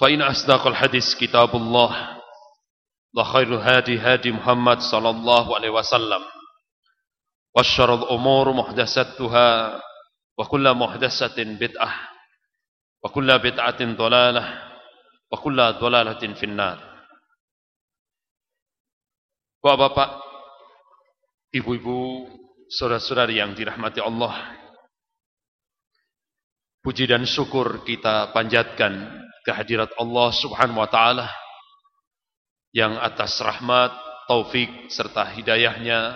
فإن أصدق الحديث كتاب الله وخير الهادي هادي محمد صلى الله عليه وسلم وشر الأمور محدثاتها وكل محدثة بدعة وكل بدعة ضلالة وكل ضلالة في النار Bapak-bapak, ibu-ibu, saudara-saudari yang dirahmati Allah, puji dan syukur kita panjatkan kehadirat Allah Subhanahu wa taala yang atas rahmat, taufik serta hidayahnya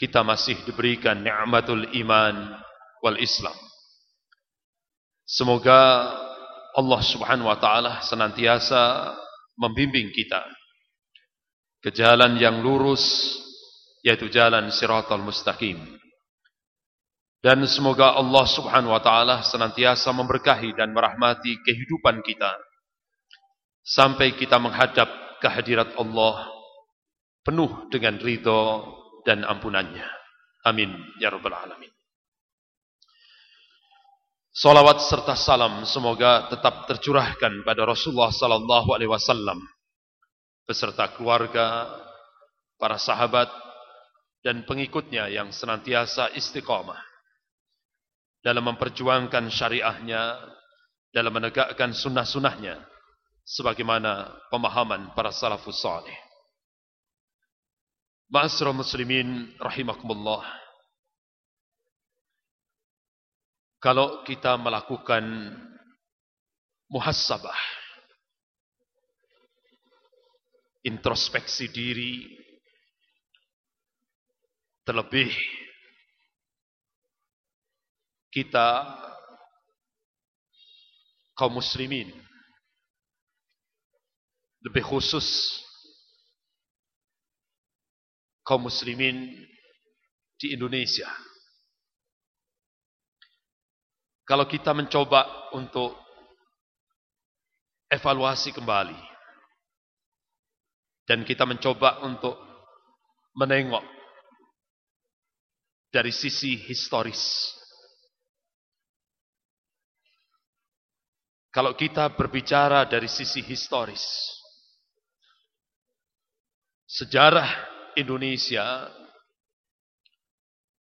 kita masih diberikan nikmatul iman wal Islam. Semoga Allah Subhanahu wa taala senantiasa membimbing kita ke jalan yang lurus yaitu jalan Siratal Mustaqim. Dan semoga Allah Subhanahu wa taala senantiasa memberkahi dan merahmati kehidupan kita sampai kita menghadap kehadirat Allah penuh dengan ridho dan ampunannya. Amin ya rabbal alamin. Salawat serta salam semoga tetap tercurahkan pada Rasulullah sallallahu alaihi wasallam beserta keluarga, para sahabat dan pengikutnya yang senantiasa istiqamah dalam memperjuangkan syariahnya, dalam menegakkan sunnah-sunnahnya sebagaimana pemahaman para salafus salih. Ma'asyiral muslimin rahimakumullah. Kalau kita melakukan muhasabah, introspeksi diri, terlebih kita kaum muslimin, lebih khusus kaum muslimin di Indonesia. Kalau kita mencoba untuk evaluasi kembali dan kita mencoba untuk menengok dari sisi historis. Kalau kita berbicara dari sisi historis, sejarah Indonesia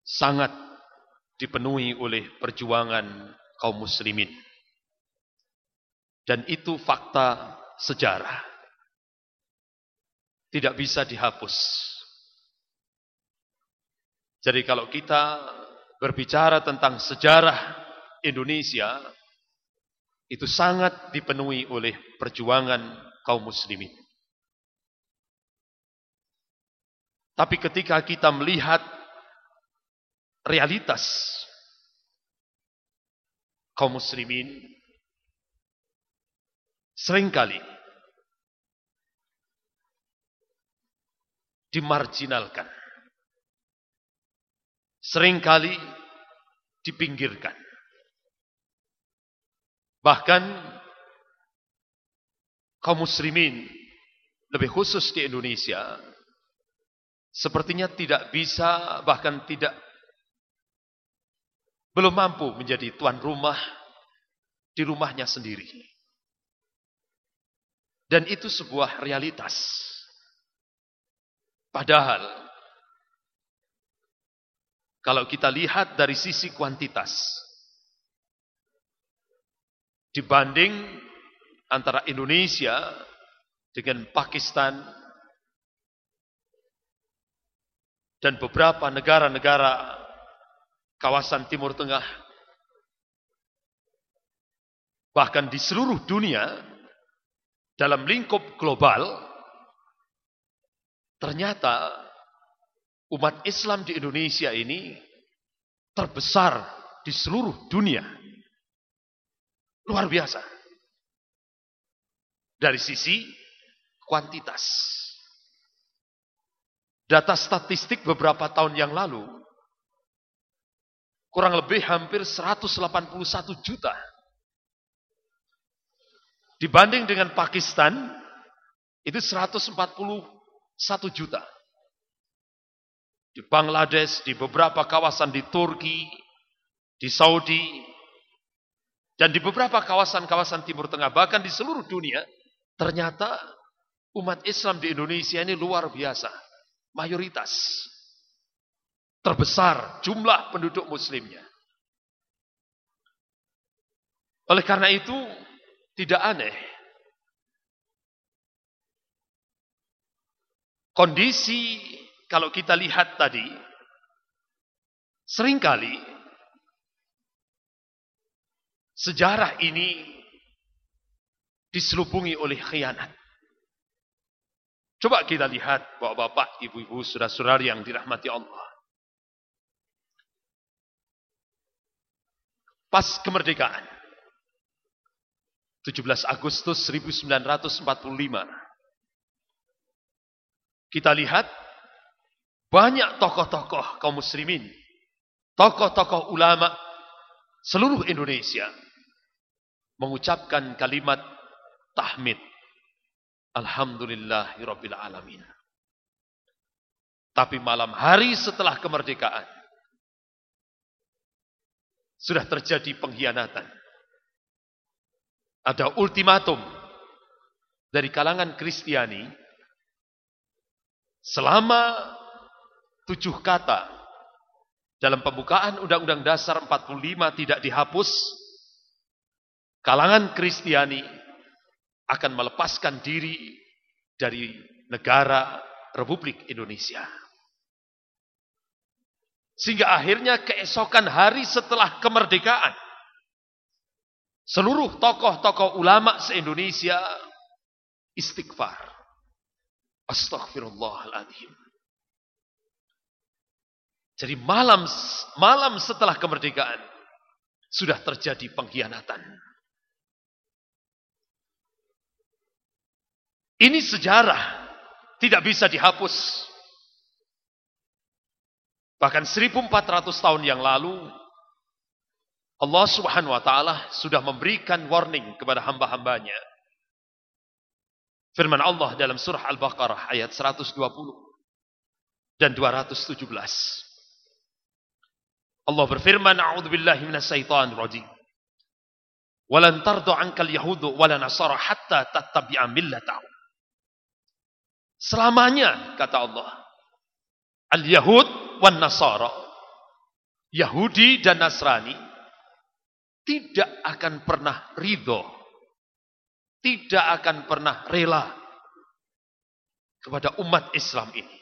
sangat dipenuhi oleh perjuangan kaum muslimin. Dan itu fakta sejarah. Tidak bisa dihapus. Jadi kalau kita berbicara tentang sejarah Indonesia, itu sangat dipenuhi oleh perjuangan kaum muslimin. Tapi ketika kita melihat realitas kaum muslimin sering kali dimarginalkan. Seringkali dipinggirkan. Bahkan kaum muslimin lebih khusus di Indonesia, sepertinya tidak bisa, bahkan tidak belum mampu menjadi tuan rumah di rumahnya sendiri. Dan itu sebuah realitas. Padahal, kalau kita lihat dari sisi kuantitas, dibanding antara Indonesia dengan Pakistan dan beberapa negara-negara kawasan Timur Tengah bahkan di seluruh dunia dalam lingkup global ternyata umat Islam di Indonesia ini terbesar di seluruh dunia luar biasa dari sisi kuantitas. Data statistik beberapa tahun yang lalu, kurang lebih hampir 181 juta. Dibanding dengan Pakistan, itu 141 juta. Di Bangladesh, di beberapa kawasan di Turki, di Saudi, dan di beberapa kawasan-kawasan Timur Tengah, bahkan di seluruh dunia, ternyata umat Islam di Indonesia ini luar biasa. Mayoritas. Terbesar jumlah penduduk muslimnya. Oleh karena itu, tidak aneh. Kondisi kalau kita lihat tadi, sering kali sejarah ini diselubungi oleh khianat. Coba kita lihat bapak-bapak, ibu-ibu, saudara-saudari yang dirahmati Allah. Pas kemerdekaan. 17 Agustus 1945. Kita lihat banyak tokoh-tokoh kaum muslimin, tokoh-tokoh ulama seluruh Indonesia mengucapkan kalimat tahmid Alhamdulillahirabbil alamin. Tapi malam hari setelah kemerdekaan sudah terjadi pengkhianatan. Ada ultimatum dari kalangan Kristiani selama tujuh kata dalam pembukaan Undang-Undang Dasar 45 tidak dihapus, kalangan Kristiani akan melepaskan diri dari negara Republik Indonesia. Sehingga akhirnya keesokan hari setelah kemerdekaan, seluruh tokoh-tokoh ulama se-Indonesia istighfar. Astaghfirullahaladzim. Jadi malam malam setelah kemerdekaan sudah terjadi pengkhianatan. Ini sejarah tidak bisa dihapus. Bahkan 1400 tahun yang lalu Allah Subhanahu wa taala sudah memberikan warning kepada hamba-hambanya. Firman Allah dalam surah Al-Baqarah ayat 120 dan 217. Allah berfirman, "A'udzu billahi minasyaitonir rajim." "Walan tardu 'ankal yahudu wala nasara hatta tattabi'a millatahum." Selamanya, kata Allah. Al-Yahud wan Nasara. Yahudi dan Nasrani tidak akan pernah ridho. Tidak akan pernah rela kepada umat Islam ini.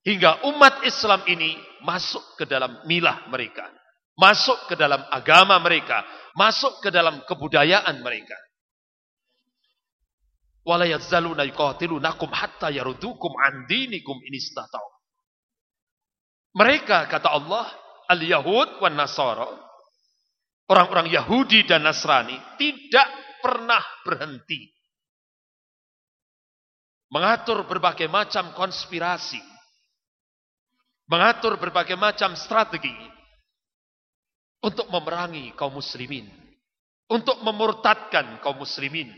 Hingga umat Islam ini masuk ke dalam milah mereka. Masuk ke dalam agama mereka. Masuk ke dalam kebudayaan mereka wala yazaluna yuqatilunakum hatta yarudukum an dinikum in istata'u. Mereka kata Allah, al-Yahud wan Nasara, orang-orang Yahudi dan Nasrani tidak pernah berhenti. Mengatur berbagai macam konspirasi, mengatur berbagai macam strategi. Untuk memerangi kaum muslimin, untuk memurtadkan kaum muslimin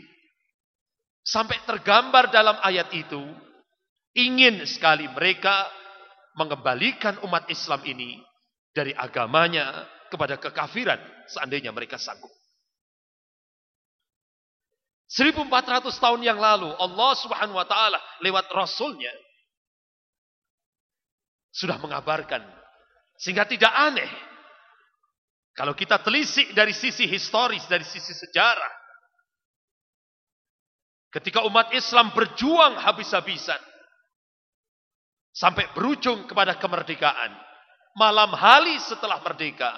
Sampai tergambar dalam ayat itu, ingin sekali mereka mengembalikan umat Islam ini dari agamanya kepada kekafiran seandainya mereka sanggup. 1400 tahun yang lalu Allah Subhanahu wa taala lewat rasulnya sudah mengabarkan sehingga tidak aneh kalau kita telisik dari sisi historis dari sisi sejarah ketika umat Islam berjuang habis-habisan sampai berujung kepada kemerdekaan malam hari setelah merdeka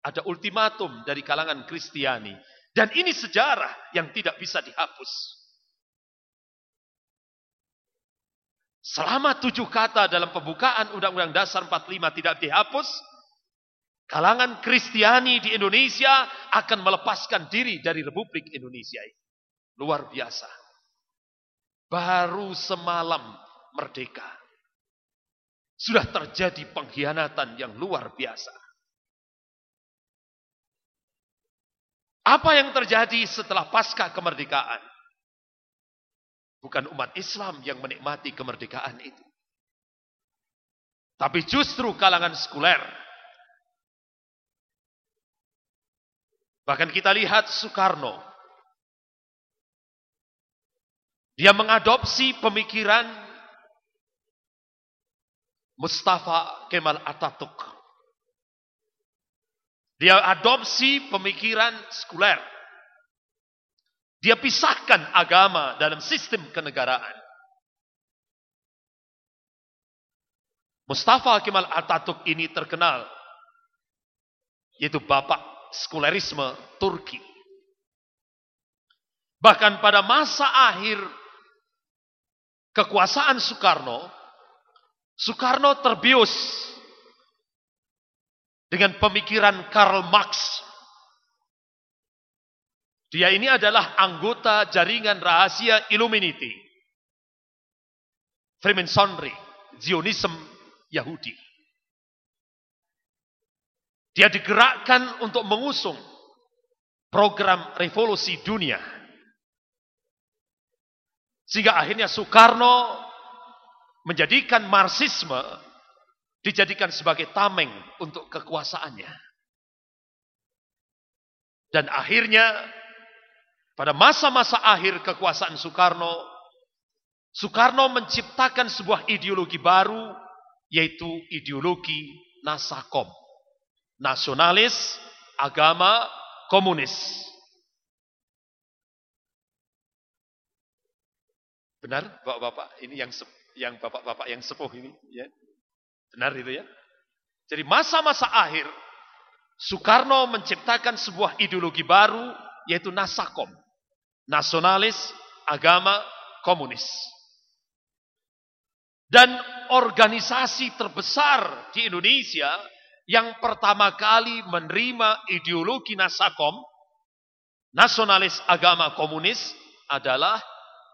ada ultimatum dari kalangan Kristiani dan ini sejarah yang tidak bisa dihapus. Selama tujuh kata dalam pembukaan Undang-Undang Dasar 45 tidak dihapus, kalangan Kristiani di Indonesia akan melepaskan diri dari Republik Indonesia ini. Luar biasa. Baru semalam merdeka. Sudah terjadi pengkhianatan yang luar biasa. Apa yang terjadi setelah pasca kemerdekaan? Bukan umat Islam yang menikmati kemerdekaan itu. Tapi justru kalangan sekuler. Bahkan kita lihat Soekarno. Dia mengadopsi pemikiran Mustafa Kemal Atatürk. Dia adopsi pemikiran sekuler. Dia pisahkan agama dalam sistem kenegaraan. Mustafa Kemal Atatürk ini terkenal. Yaitu bapak sekulerisme Turki. Bahkan pada masa akhir kekuasaan Soekarno, Soekarno terbius dengan pemikiran Karl Marx. Dia ini adalah anggota jaringan rahasia Illuminati. Freemasonry, Zionism Yahudi. Dia digerakkan untuk mengusung program revolusi dunia. Sehingga akhirnya Soekarno menjadikan Marxisme dijadikan sebagai tameng untuk kekuasaannya. Dan akhirnya pada masa-masa akhir kekuasaan Soekarno, Soekarno menciptakan sebuah ideologi baru yaitu ideologi Nasakom. Nasionalis, agama, komunis. Benar, Bapak-bapak? Ini yang yang Bapak-bapak yang sepuh ini, ya. Benar itu ya? Jadi masa-masa akhir Soekarno menciptakan sebuah ideologi baru yaitu Nasakom. Nasionalis, agama, komunis. Dan organisasi terbesar di Indonesia yang pertama kali menerima ideologi Nasakom, nasionalis agama komunis adalah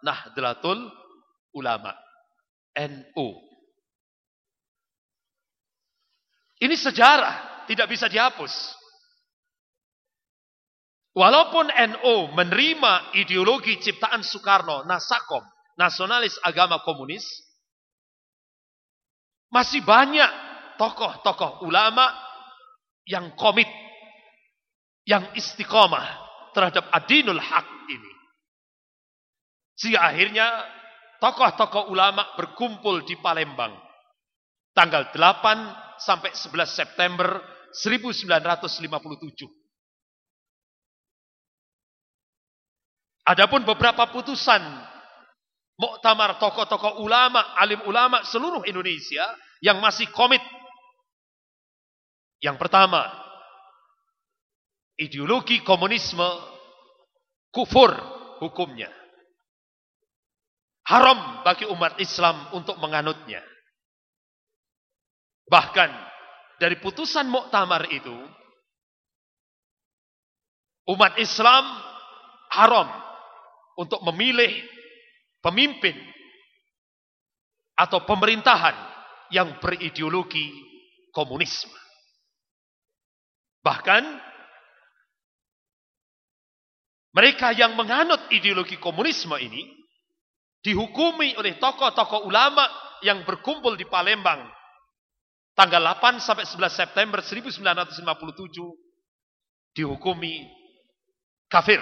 Nahdlatul Ulama, NU. Ini sejarah, tidak bisa dihapus. Walaupun NU menerima ideologi ciptaan Soekarno, Nasakom, nasionalis agama komunis, masih banyak tokoh-tokoh ulama yang komit, yang istiqomah terhadap adinul ini. Sehingga akhirnya tokoh-tokoh ulama berkumpul di Palembang. Tanggal 8 sampai 11 September 1957. Adapun beberapa putusan muktamar tokoh-tokoh ulama, alim ulama seluruh Indonesia yang masih komit. Yang pertama, ideologi komunisme kufur hukumnya. Haram bagi umat Islam untuk menganutnya. Bahkan dari putusan muktamar itu umat Islam haram untuk memilih pemimpin atau pemerintahan yang berideologi komunisme. Bahkan mereka yang menganut ideologi komunisme ini dihukumi oleh tokoh-tokoh ulama yang berkumpul di Palembang tanggal 8 sampai 11 September 1957 dihukumi kafir.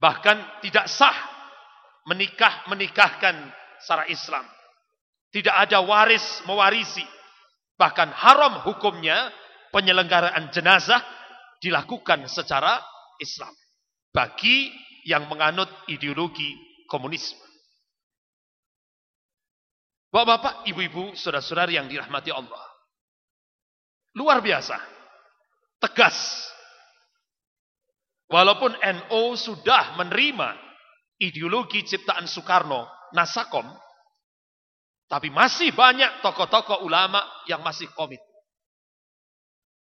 Bahkan tidak sah menikah menikahkan secara Islam. Tidak ada waris mewarisi. Bahkan haram hukumnya penyelenggaraan jenazah dilakukan secara Islam. Bagi yang menganut ideologi komunisme. Bapak-bapak, ibu-ibu, saudara-saudari yang dirahmati Allah. Luar biasa. Tegas. Walaupun NO sudah menerima ideologi ciptaan Soekarno, Nasakom, tapi masih banyak tokoh-tokoh ulama yang masih komit.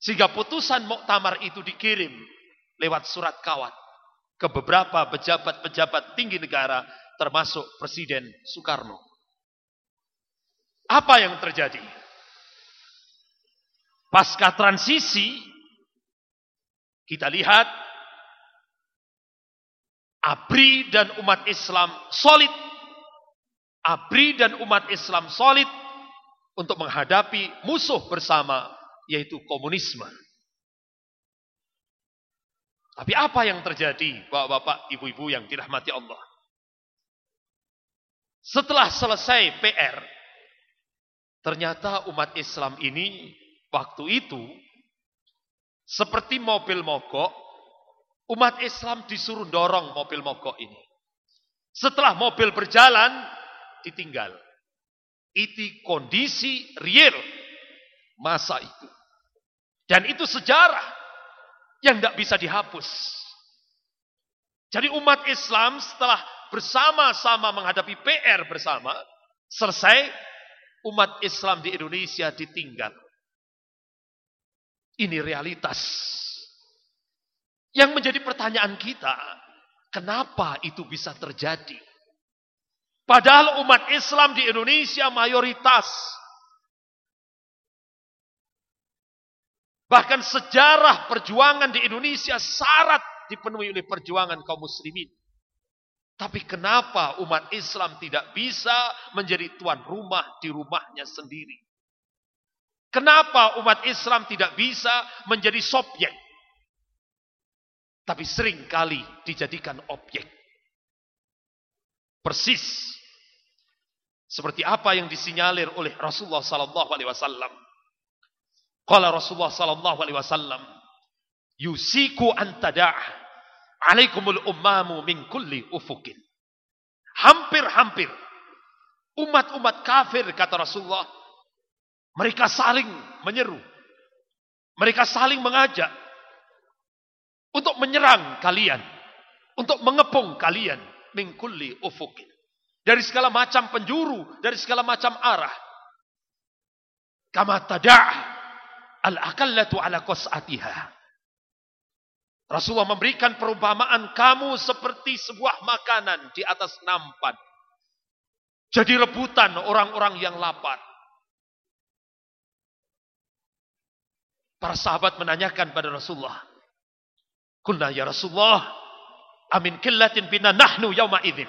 Sehingga putusan muktamar itu dikirim lewat surat kawat ke beberapa pejabat-pejabat tinggi negara termasuk Presiden Soekarno. Apa yang terjadi? Pasca transisi kita lihat ABRI dan umat Islam solid. ABRI dan umat Islam solid untuk menghadapi musuh bersama yaitu komunisme. Tapi apa yang terjadi, bapak-bapak, ibu-ibu yang dirahmati Allah? Setelah selesai PR, ternyata umat Islam ini waktu itu seperti mobil mogok, umat Islam disuruh dorong mobil mogok ini. Setelah mobil berjalan, ditinggal. Itu kondisi real masa itu. Dan itu sejarah yang tidak bisa dihapus. Jadi umat Islam setelah bersama-sama menghadapi PR bersama, selesai umat Islam di Indonesia ditinggal. Ini realitas. Yang menjadi pertanyaan kita, kenapa itu bisa terjadi? Padahal umat Islam di Indonesia mayoritas Bahkan sejarah perjuangan di Indonesia syarat dipenuhi oleh perjuangan kaum muslimin. Tapi kenapa umat Islam tidak bisa menjadi tuan rumah di rumahnya sendiri? Kenapa umat Islam tidak bisa menjadi subjek? Tapi sering kali dijadikan objek. Persis seperti apa yang disinyalir oleh Rasulullah sallallahu alaihi wasallam Qala Rasulullah sallallahu alaihi wasallam, yusiku an tadah' alaikumul ummamu min kulli ufukin. Hampir-hampir umat-umat kafir kata Rasulullah mereka saling menyeru. Mereka saling mengajak untuk menyerang kalian, untuk mengepung kalian min kulli ufukin. Dari segala macam penjuru, dari segala macam arah. Kama tadah' al-aqallatu ala qas'atiha. Rasulullah memberikan perumpamaan kamu seperti sebuah makanan di atas nampan. Jadi rebutan orang-orang yang lapar. Para sahabat menanyakan pada Rasulullah. Kulna ya Rasulullah. Amin killatin bina nahnu yawma idin.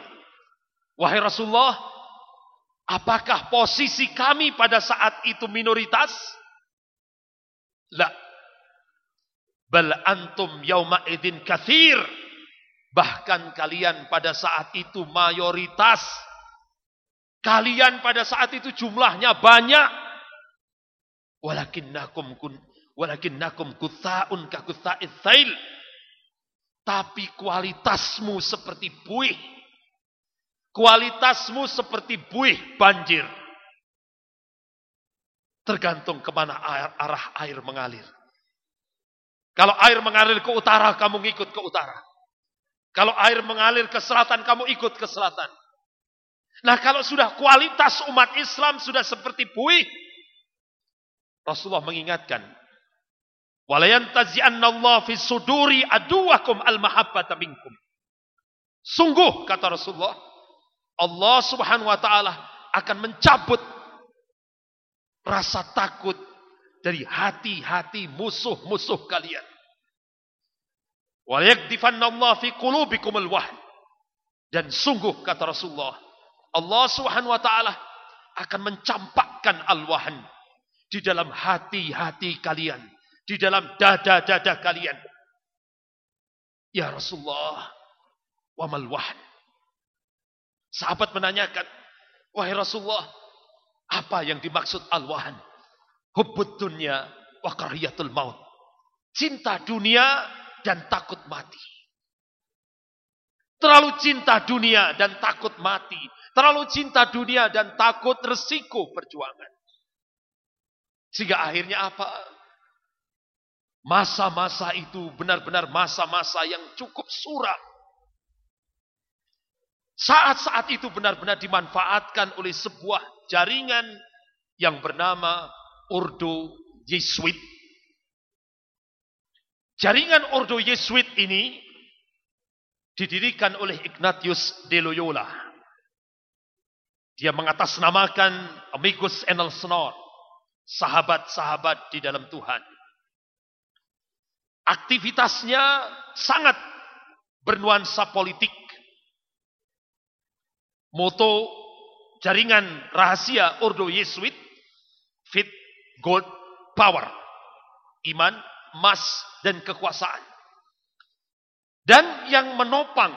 Wahai Rasulullah. Apakah posisi kami pada saat itu minoritas? La. Bal antum yauma idin kathir. Bahkan kalian pada saat itu mayoritas. Kalian pada saat itu jumlahnya banyak. Walakinnakum kun walakinnakum kutha'un ka kutha'id thail. Tapi kualitasmu seperti buih. Kualitasmu seperti buih banjir. Tergantung ke mana air, arah air mengalir. Kalau air mengalir ke utara, kamu ngikut ke utara. Kalau air mengalir ke selatan, kamu ikut ke selatan. Nah kalau sudah kualitas umat Islam sudah seperti buih, Rasulullah mengingatkan, "Walayantazi'annallahu fi suduri aduwakum al-mahabbata minkum." Sungguh kata Rasulullah, Allah Subhanahu wa taala akan mencabut rasa takut dari hati-hati musuh-musuh kalian. Wa yakdifannallahu fi qulubikumul wahn. Dan sungguh kata Rasulullah, Allah Subhanahu wa taala akan mencampakkan al-wahan di dalam hati-hati kalian, di dalam dada-dada kalian. Ya Rasulullah, wa mal wahan? Sahabat menanyakan, wahai Rasulullah, apa yang dimaksud al-wahan? Hubbud dunya wa maut. Cinta dunia dan takut mati. Terlalu cinta dunia dan takut mati. Terlalu cinta dunia dan takut resiko perjuangan. Sehingga akhirnya apa? Masa-masa itu benar-benar masa-masa yang cukup suram. Saat-saat itu benar-benar dimanfaatkan oleh sebuah jaringan yang bernama Ordo Yesuit. Jaringan Ordo Yesuit ini didirikan oleh Ignatius de Loyola. Dia mengatasnamakan Amigos en el Senor, sahabat-sahabat di dalam Tuhan. Aktivitasnya sangat bernuansa politik. Moto jaringan rahasia Ordo Yesuit, Fit, Gold, Power. Iman, emas, dan kekuasaan. Dan yang menopang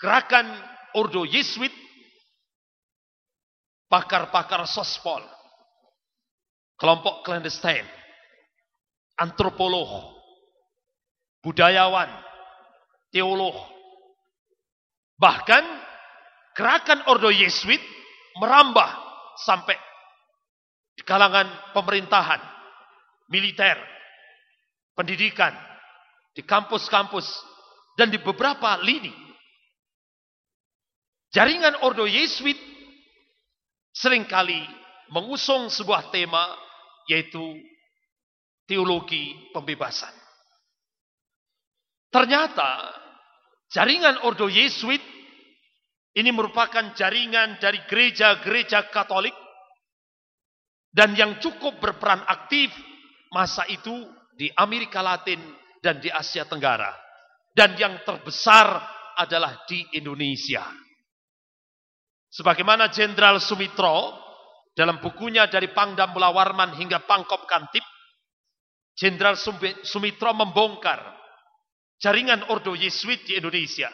gerakan Ordo Yesuit, pakar-pakar sospol, kelompok clandestine, antropolog, budayawan, teolog. Bahkan gerakan Ordo Yesuit merambah sampai di kalangan pemerintahan, militer, pendidikan, di kampus-kampus, dan di beberapa lini. Jaringan Ordo Yesuit sering kali mengusung sebuah tema yaitu teologi pembebasan. Ternyata jaringan Ordo Yesuit ini merupakan jaringan dari gereja-gereja Katolik dan yang cukup berperan aktif masa itu di Amerika Latin dan di Asia Tenggara. Dan yang terbesar adalah di Indonesia. Sebagaimana Jenderal Sumitro dalam bukunya dari Pangdam Mulawarman hingga Pangkop Kantip, Jenderal Sumitro membongkar jaringan Ordo Yesuit di Indonesia.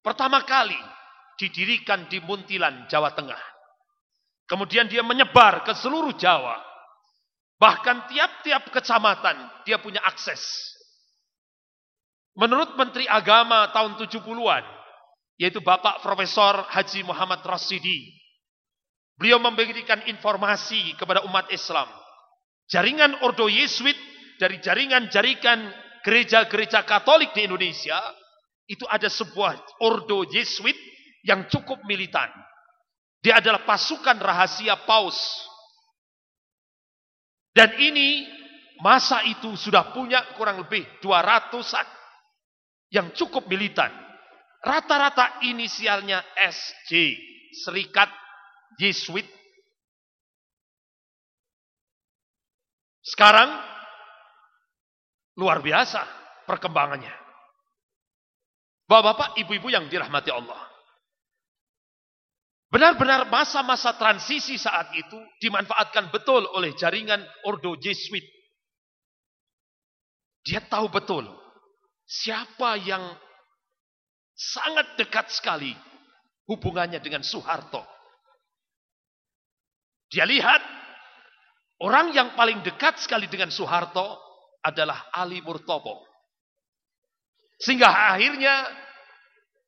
Pertama kali didirikan di Muntilan, Jawa Tengah. Kemudian dia menyebar ke seluruh Jawa. Bahkan tiap-tiap kecamatan dia punya akses. Menurut Menteri Agama tahun 70-an, yaitu Bapak Profesor Haji Muhammad Rasidi, beliau memberikan informasi kepada umat Islam. Jaringan Ordo Yesuit dari jaringan-jaringan gereja-gereja Katolik di Indonesia, itu ada sebuah Ordo Yesuit yang cukup militan. Dia adalah pasukan rahasia Paus. Dan ini masa itu sudah punya kurang lebih 200-an yang cukup militan. Rata-rata inisialnya SJ, Serikat Yesuit. Sekarang luar biasa perkembangannya. Bapak-bapak, ibu-ibu yang dirahmati Allah. Benar-benar masa-masa transisi saat itu dimanfaatkan betul oleh jaringan Ordo Jesuit. Dia tahu betul siapa yang sangat dekat sekali hubungannya dengan Soeharto. Dia lihat orang yang paling dekat sekali dengan Soeharto adalah Ali Murtopo. Sehingga akhirnya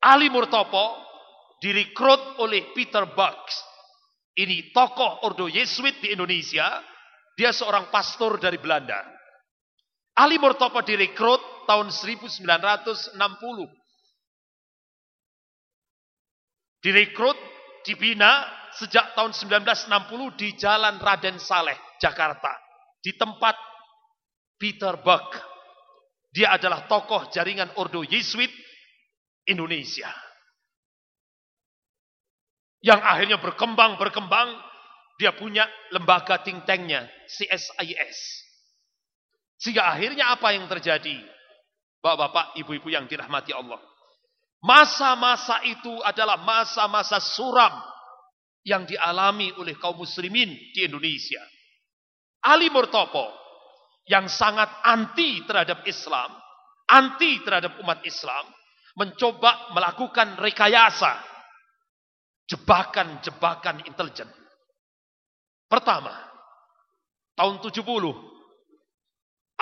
Ali Murtopo direkrut oleh Peter Bucks. Ini tokoh Ordo Yesuit di Indonesia. Dia seorang pastor dari Belanda. Ali Murtopo direkrut tahun 1960. Direkrut, dibina sejak tahun 1960 di Jalan Raden Saleh, Jakarta. Di tempat Peter Buck. Dia adalah tokoh jaringan Ordo Yesuit Indonesia. Yang akhirnya berkembang, berkembang. Dia punya lembaga think tanknya, CSIS. Sehingga akhirnya apa yang terjadi? Bapak-bapak, ibu-ibu yang dirahmati Allah. Masa-masa itu adalah masa-masa suram yang dialami oleh kaum muslimin di Indonesia. Ali Murtopo yang sangat anti terhadap Islam, anti terhadap umat Islam, mencoba melakukan rekayasa, jebakan-jebakan intelijen. Pertama, tahun 70,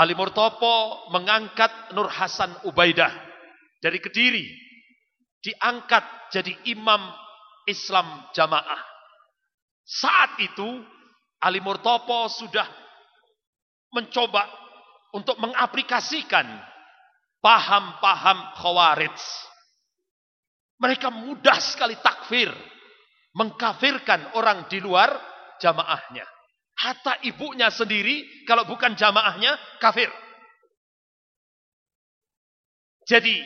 Ali Murtopo mengangkat Nur Hasan Ubaidah dari Kediri diangkat jadi imam Islam jamaah. Saat itu Ali Murtopo sudah mencoba untuk mengaplikasikan paham-paham khawarij. Mereka mudah sekali takfir, mengkafirkan orang di luar jamaahnya. Hatta ibunya sendiri, kalau bukan jamaahnya, kafir. Jadi,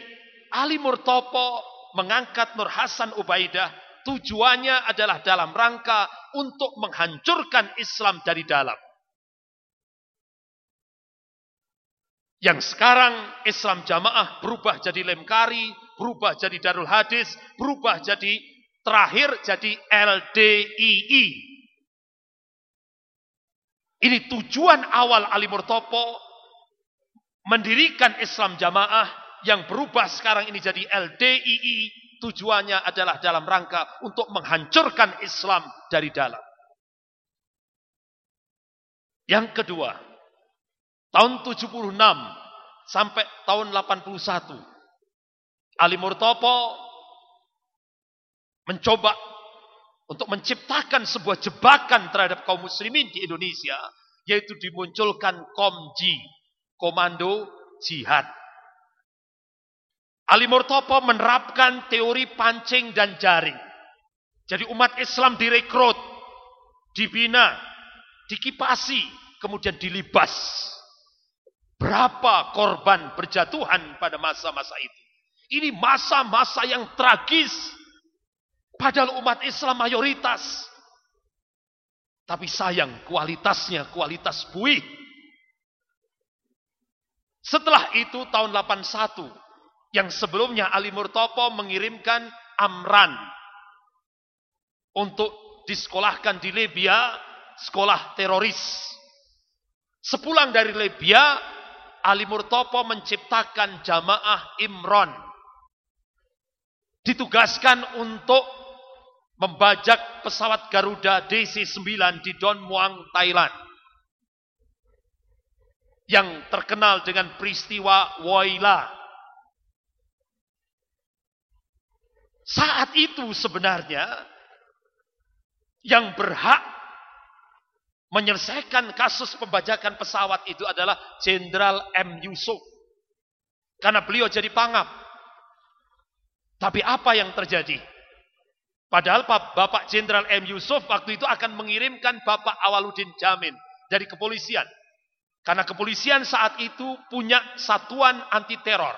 Ali Murtopo mengangkat Nur Hasan Ubaidah tujuannya adalah dalam rangka untuk menghancurkan Islam dari dalam. Yang sekarang Islam jamaah berubah jadi lemkari, berubah jadi darul hadis, berubah jadi terakhir jadi LDII. Ini tujuan awal Ali Murtopo mendirikan Islam jamaah yang berubah sekarang ini jadi LDII tujuannya adalah dalam rangka untuk menghancurkan Islam dari dalam. Yang kedua, tahun 76 sampai tahun 81 Ali Murtopo mencoba untuk menciptakan sebuah jebakan terhadap kaum muslimin di Indonesia yaitu dimunculkan Komji, Komando Jihad. Ali Murtopo menerapkan teori pancing dan jaring. Jadi umat Islam direkrut, dibina, dikipasi, kemudian dilibas. Berapa korban berjatuhan pada masa-masa itu? Ini masa-masa yang tragis. Padahal umat Islam mayoritas. Tapi sayang kualitasnya kualitas buih. Setelah itu tahun 81 yang sebelumnya Ali Murtopo mengirimkan Amran untuk disekolahkan di Libya, sekolah teroris. Sepulang dari Libya, Ali Murtopo menciptakan jamaah Imron. Ditugaskan untuk membajak pesawat Garuda DC-9 di Don Muang, Thailand. Yang terkenal dengan peristiwa Woyla Saat itu sebenarnya yang berhak menyelesaikan kasus pembajakan pesawat itu adalah Jenderal M. Yusuf. Karena beliau jadi pangap. Tapi apa yang terjadi? Padahal Bapak Jenderal M. Yusuf waktu itu akan mengirimkan Bapak Awaludin Jamin dari kepolisian. Karena kepolisian saat itu punya satuan anti teror.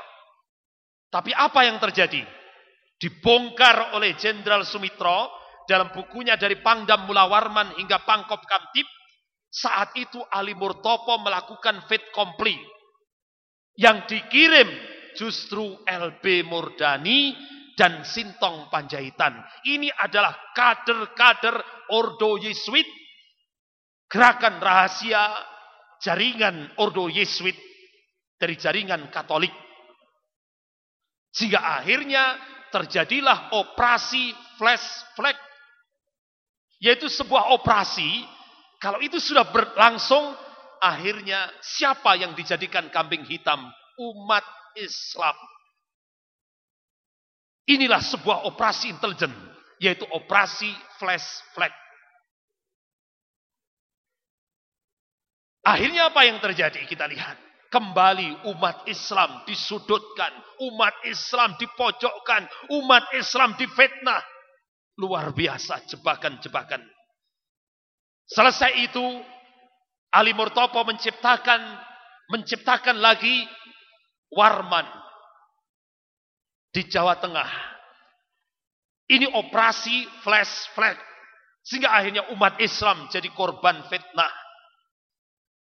Tapi apa yang terjadi? dibongkar oleh Jenderal Sumitro dalam bukunya dari Pangdam Mulawarman hingga Pangkop Kamtip. Saat itu Ali Murtopo melakukan fit kompli. Yang dikirim justru LB Murdani dan Sintong Panjaitan. Ini adalah kader-kader Ordo Yesuit. Gerakan rahasia jaringan Ordo Yesuit dari jaringan Katolik. Sehingga akhirnya terjadilah operasi flash flag. Yaitu sebuah operasi, kalau itu sudah berlangsung, akhirnya siapa yang dijadikan kambing hitam? Umat Islam. Inilah sebuah operasi intelijen, yaitu operasi flash flag. Akhirnya apa yang terjadi? Kita lihat. Kembali umat Islam disudutkan, umat Islam dipojokkan, umat Islam difitnah. Luar biasa jebakan-jebakan. Selesai itu, Ali Murtopo menciptakan menciptakan lagi Warman di Jawa Tengah. Ini operasi flash flag. Sehingga akhirnya umat Islam jadi korban fitnah.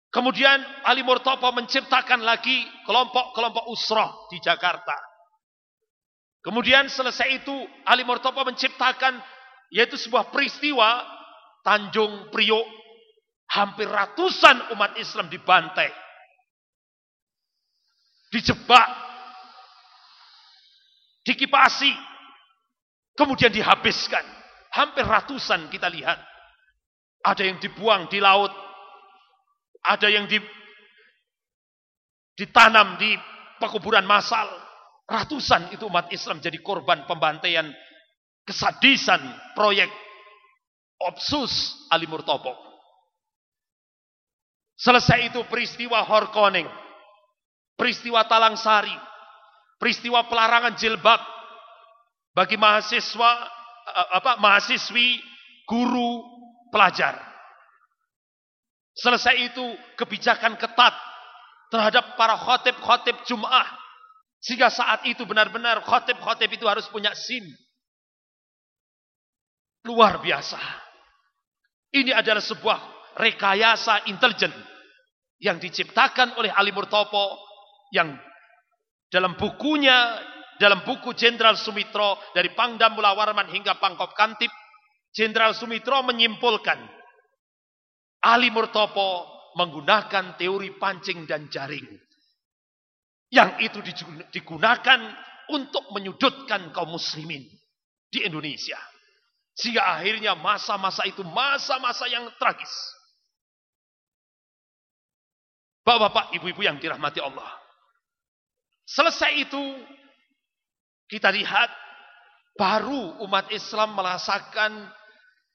Kemudian Ali Murtopo menciptakan lagi kelompok-kelompok usroh di Jakarta. Kemudian selesai itu Ali Murtopo menciptakan yaitu sebuah peristiwa Tanjung Priok hampir ratusan umat Islam dibantai. Dijebak. Dikipasi. Kemudian dihabiskan. Hampir ratusan kita lihat. Ada yang dibuang di laut. Ada yang di, ditanam di pekuburan massal. Ratusan itu umat Islam jadi korban pembantaian kesadisan proyek Opsus Ali Murtopo. Selesai itu peristiwa Horkoning, peristiwa Talang Sari, peristiwa pelarangan jilbab bagi mahasiswa eh, apa mahasiswi, guru, pelajar. Selesai itu kebijakan ketat terhadap para khotib-khotib Jum'ah. Sehingga saat itu benar-benar khotib-khotib itu harus punya SIM. Luar biasa. Ini adalah sebuah rekayasa intelijen yang diciptakan oleh Ali Murtopo yang dalam bukunya, dalam buku Jenderal Sumitro dari Pangdam Mula Warman hingga Pangkop Kantip, Jenderal Sumitro menyimpulkan Ali Murtopo menggunakan teori pancing dan jaring. Yang itu digunakan untuk menyudutkan kaum muslimin di Indonesia. Sehingga akhirnya masa-masa itu masa-masa yang tragis. Bapak-bapak, ibu-ibu yang dirahmati Allah. Selesai itu, kita lihat baru umat Islam merasakan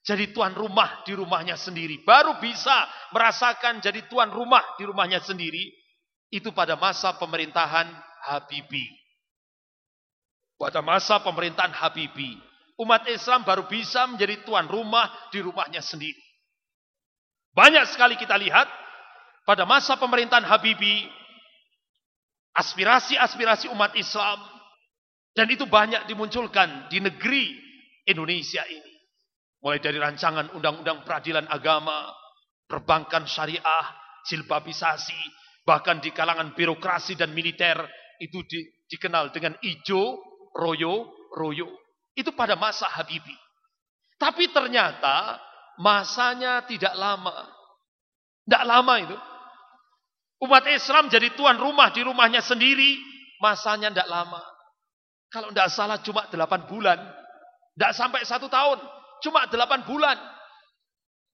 jadi tuan rumah di rumahnya sendiri. Baru bisa merasakan jadi tuan rumah di rumahnya sendiri. Itu pada masa pemerintahan Habibie. Pada masa pemerintahan Habibie umat Islam baru bisa menjadi tuan rumah di rumahnya sendiri. Banyak sekali kita lihat pada masa pemerintahan Habibie, aspirasi-aspirasi umat Islam, dan itu banyak dimunculkan di negeri Indonesia ini. Mulai dari rancangan undang-undang peradilan agama, perbankan syariah, jilbabisasi, bahkan di kalangan birokrasi dan militer, itu di, dikenal dengan ijo, royo, royo. Itu pada masa Habibie. Tapi ternyata masanya tidak lama. Tidak lama itu. Umat Islam jadi tuan rumah di rumahnya sendiri. Masanya tidak lama. Kalau tidak salah cuma 8 bulan. Tidak sampai satu tahun. Cuma 8 bulan.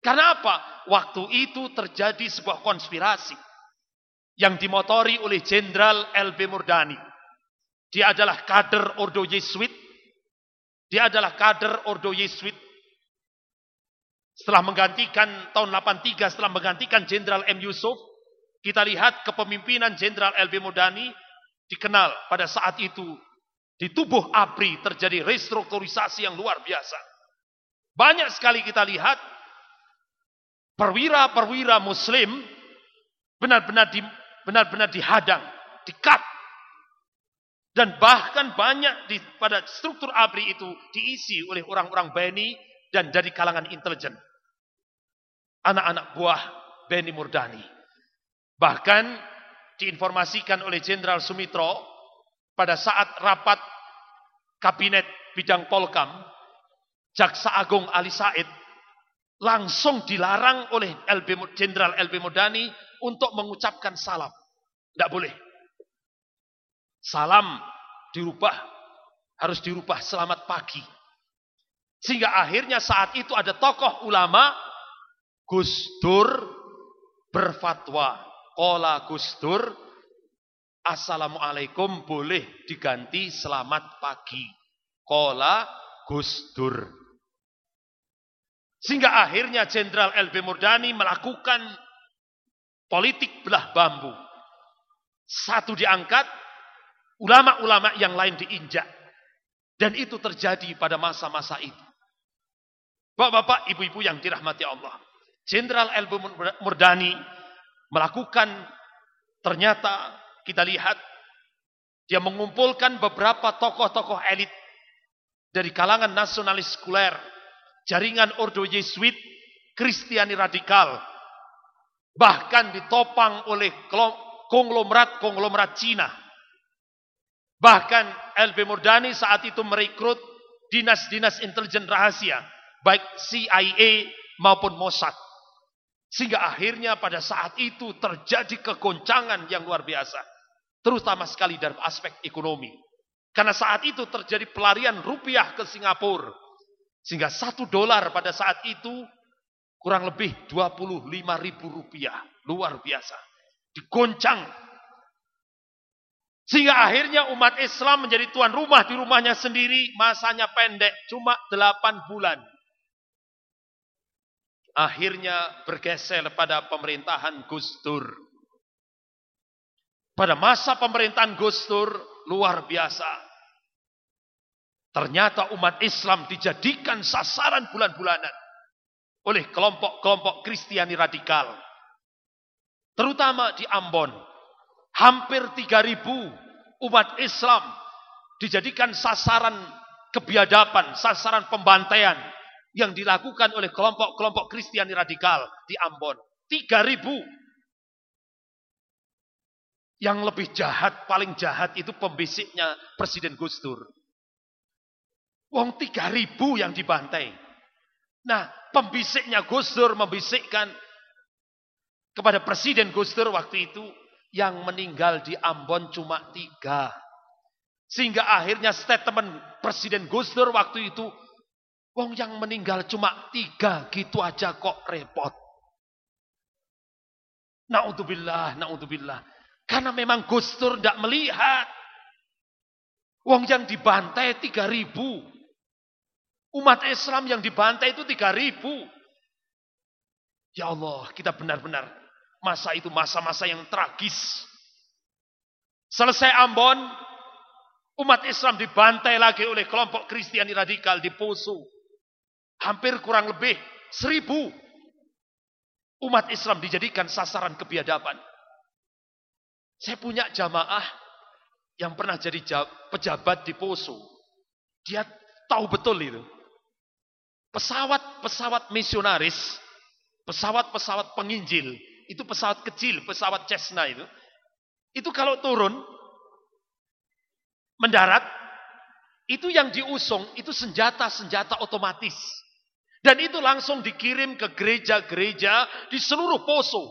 Karena apa? Waktu itu terjadi sebuah konspirasi. Yang dimotori oleh Jenderal LB Murdani. Dia adalah kader Ordo Yesuit dia adalah kader Ordo Yesuit. Setelah menggantikan tahun 83 setelah menggantikan Jenderal M Yusuf, kita lihat kepemimpinan Jenderal LB Modani dikenal pada saat itu di tubuh APRI terjadi restrukturisasi yang luar biasa. Banyak sekali kita lihat perwira-perwira muslim benar-benar di, benar-benar dihadang, dikat dan bahkan banyak di, pada struktur ABRI itu diisi oleh orang-orang Beni dan dari kalangan intelijen. Anak-anak buah Beni Murdani. Bahkan diinformasikan oleh Jenderal Sumitro pada saat rapat kabinet bidang Polkam, Jaksa Agung Ali Said langsung dilarang oleh LB, Jenderal LB Murdani untuk mengucapkan salam. Tidak boleh. Salam dirubah, harus dirubah selamat pagi. Sehingga akhirnya saat itu ada tokoh ulama, Gus Dur berfatwa. Kola Gus Dur, Assalamualaikum boleh diganti selamat pagi. Kola Gus Dur. Sehingga akhirnya Jenderal LB Murdani melakukan politik belah bambu. Satu diangkat, Ulama-ulama yang lain diinjak. Dan itu terjadi pada masa-masa itu. Bapak-bapak, ibu-ibu yang dirahmati Allah. Jenderal Elbu Murdani melakukan ternyata kita lihat dia mengumpulkan beberapa tokoh-tokoh elit dari kalangan nasionalis sekuler, jaringan Ordo Yesuit, Kristiani radikal, bahkan ditopang oleh konglomerat-konglomerat Cina. Bahkan LB Murdani saat itu merekrut dinas-dinas intelijen rahasia, baik CIA maupun Mossad. Sehingga akhirnya pada saat itu terjadi kegoncangan yang luar biasa. Terutama sekali dari aspek ekonomi. Karena saat itu terjadi pelarian rupiah ke Singapura. Sehingga satu dolar pada saat itu kurang lebih 25 ribu rupiah. Luar biasa. Digoncang. Sehingga akhirnya umat Islam menjadi tuan rumah di rumahnya sendiri. Masanya pendek. Cuma 8 bulan akhirnya bergeser pada pemerintahan Gus Dur. Pada masa pemerintahan Gus Dur luar biasa. Ternyata umat Islam dijadikan sasaran bulan-bulanan oleh kelompok-kelompok Kristiani radikal. Terutama di Ambon. Hampir 3.000 umat Islam dijadikan sasaran kebiadaban, sasaran pembantaian, yang dilakukan oleh kelompok-kelompok Kristiani radikal di Ambon. 3000. Yang lebih jahat, paling jahat itu pembisiknya Presiden Gus Dur. Wong 3000 yang dibantai. Nah, pembisiknya Gus Dur membisikkan kepada Presiden Gus Dur waktu itu yang meninggal di Ambon cuma tiga. Sehingga akhirnya statement Presiden Gus Dur waktu itu Wong yang meninggal cuma tiga gitu aja kok repot. Naudzubillah, naudzubillah. Karena memang Gustur tidak melihat. Wong yang dibantai tiga ribu. Umat Islam yang dibantai itu tiga ribu. Ya Allah, kita benar-benar masa itu masa-masa yang tragis. Selesai Ambon, umat Islam dibantai lagi oleh kelompok Kristiani radikal di Poso. Hampir kurang lebih seribu umat Islam dijadikan sasaran kebiadaban. Saya punya jamaah yang pernah jadi pejabat di Poso. Dia tahu betul itu. Pesawat-pesawat misionaris, pesawat-pesawat penginjil, itu pesawat kecil, pesawat Cessna itu. Itu kalau turun, mendarat, itu yang diusung, itu senjata-senjata otomatis. Dan itu langsung dikirim ke gereja-gereja di seluruh Poso.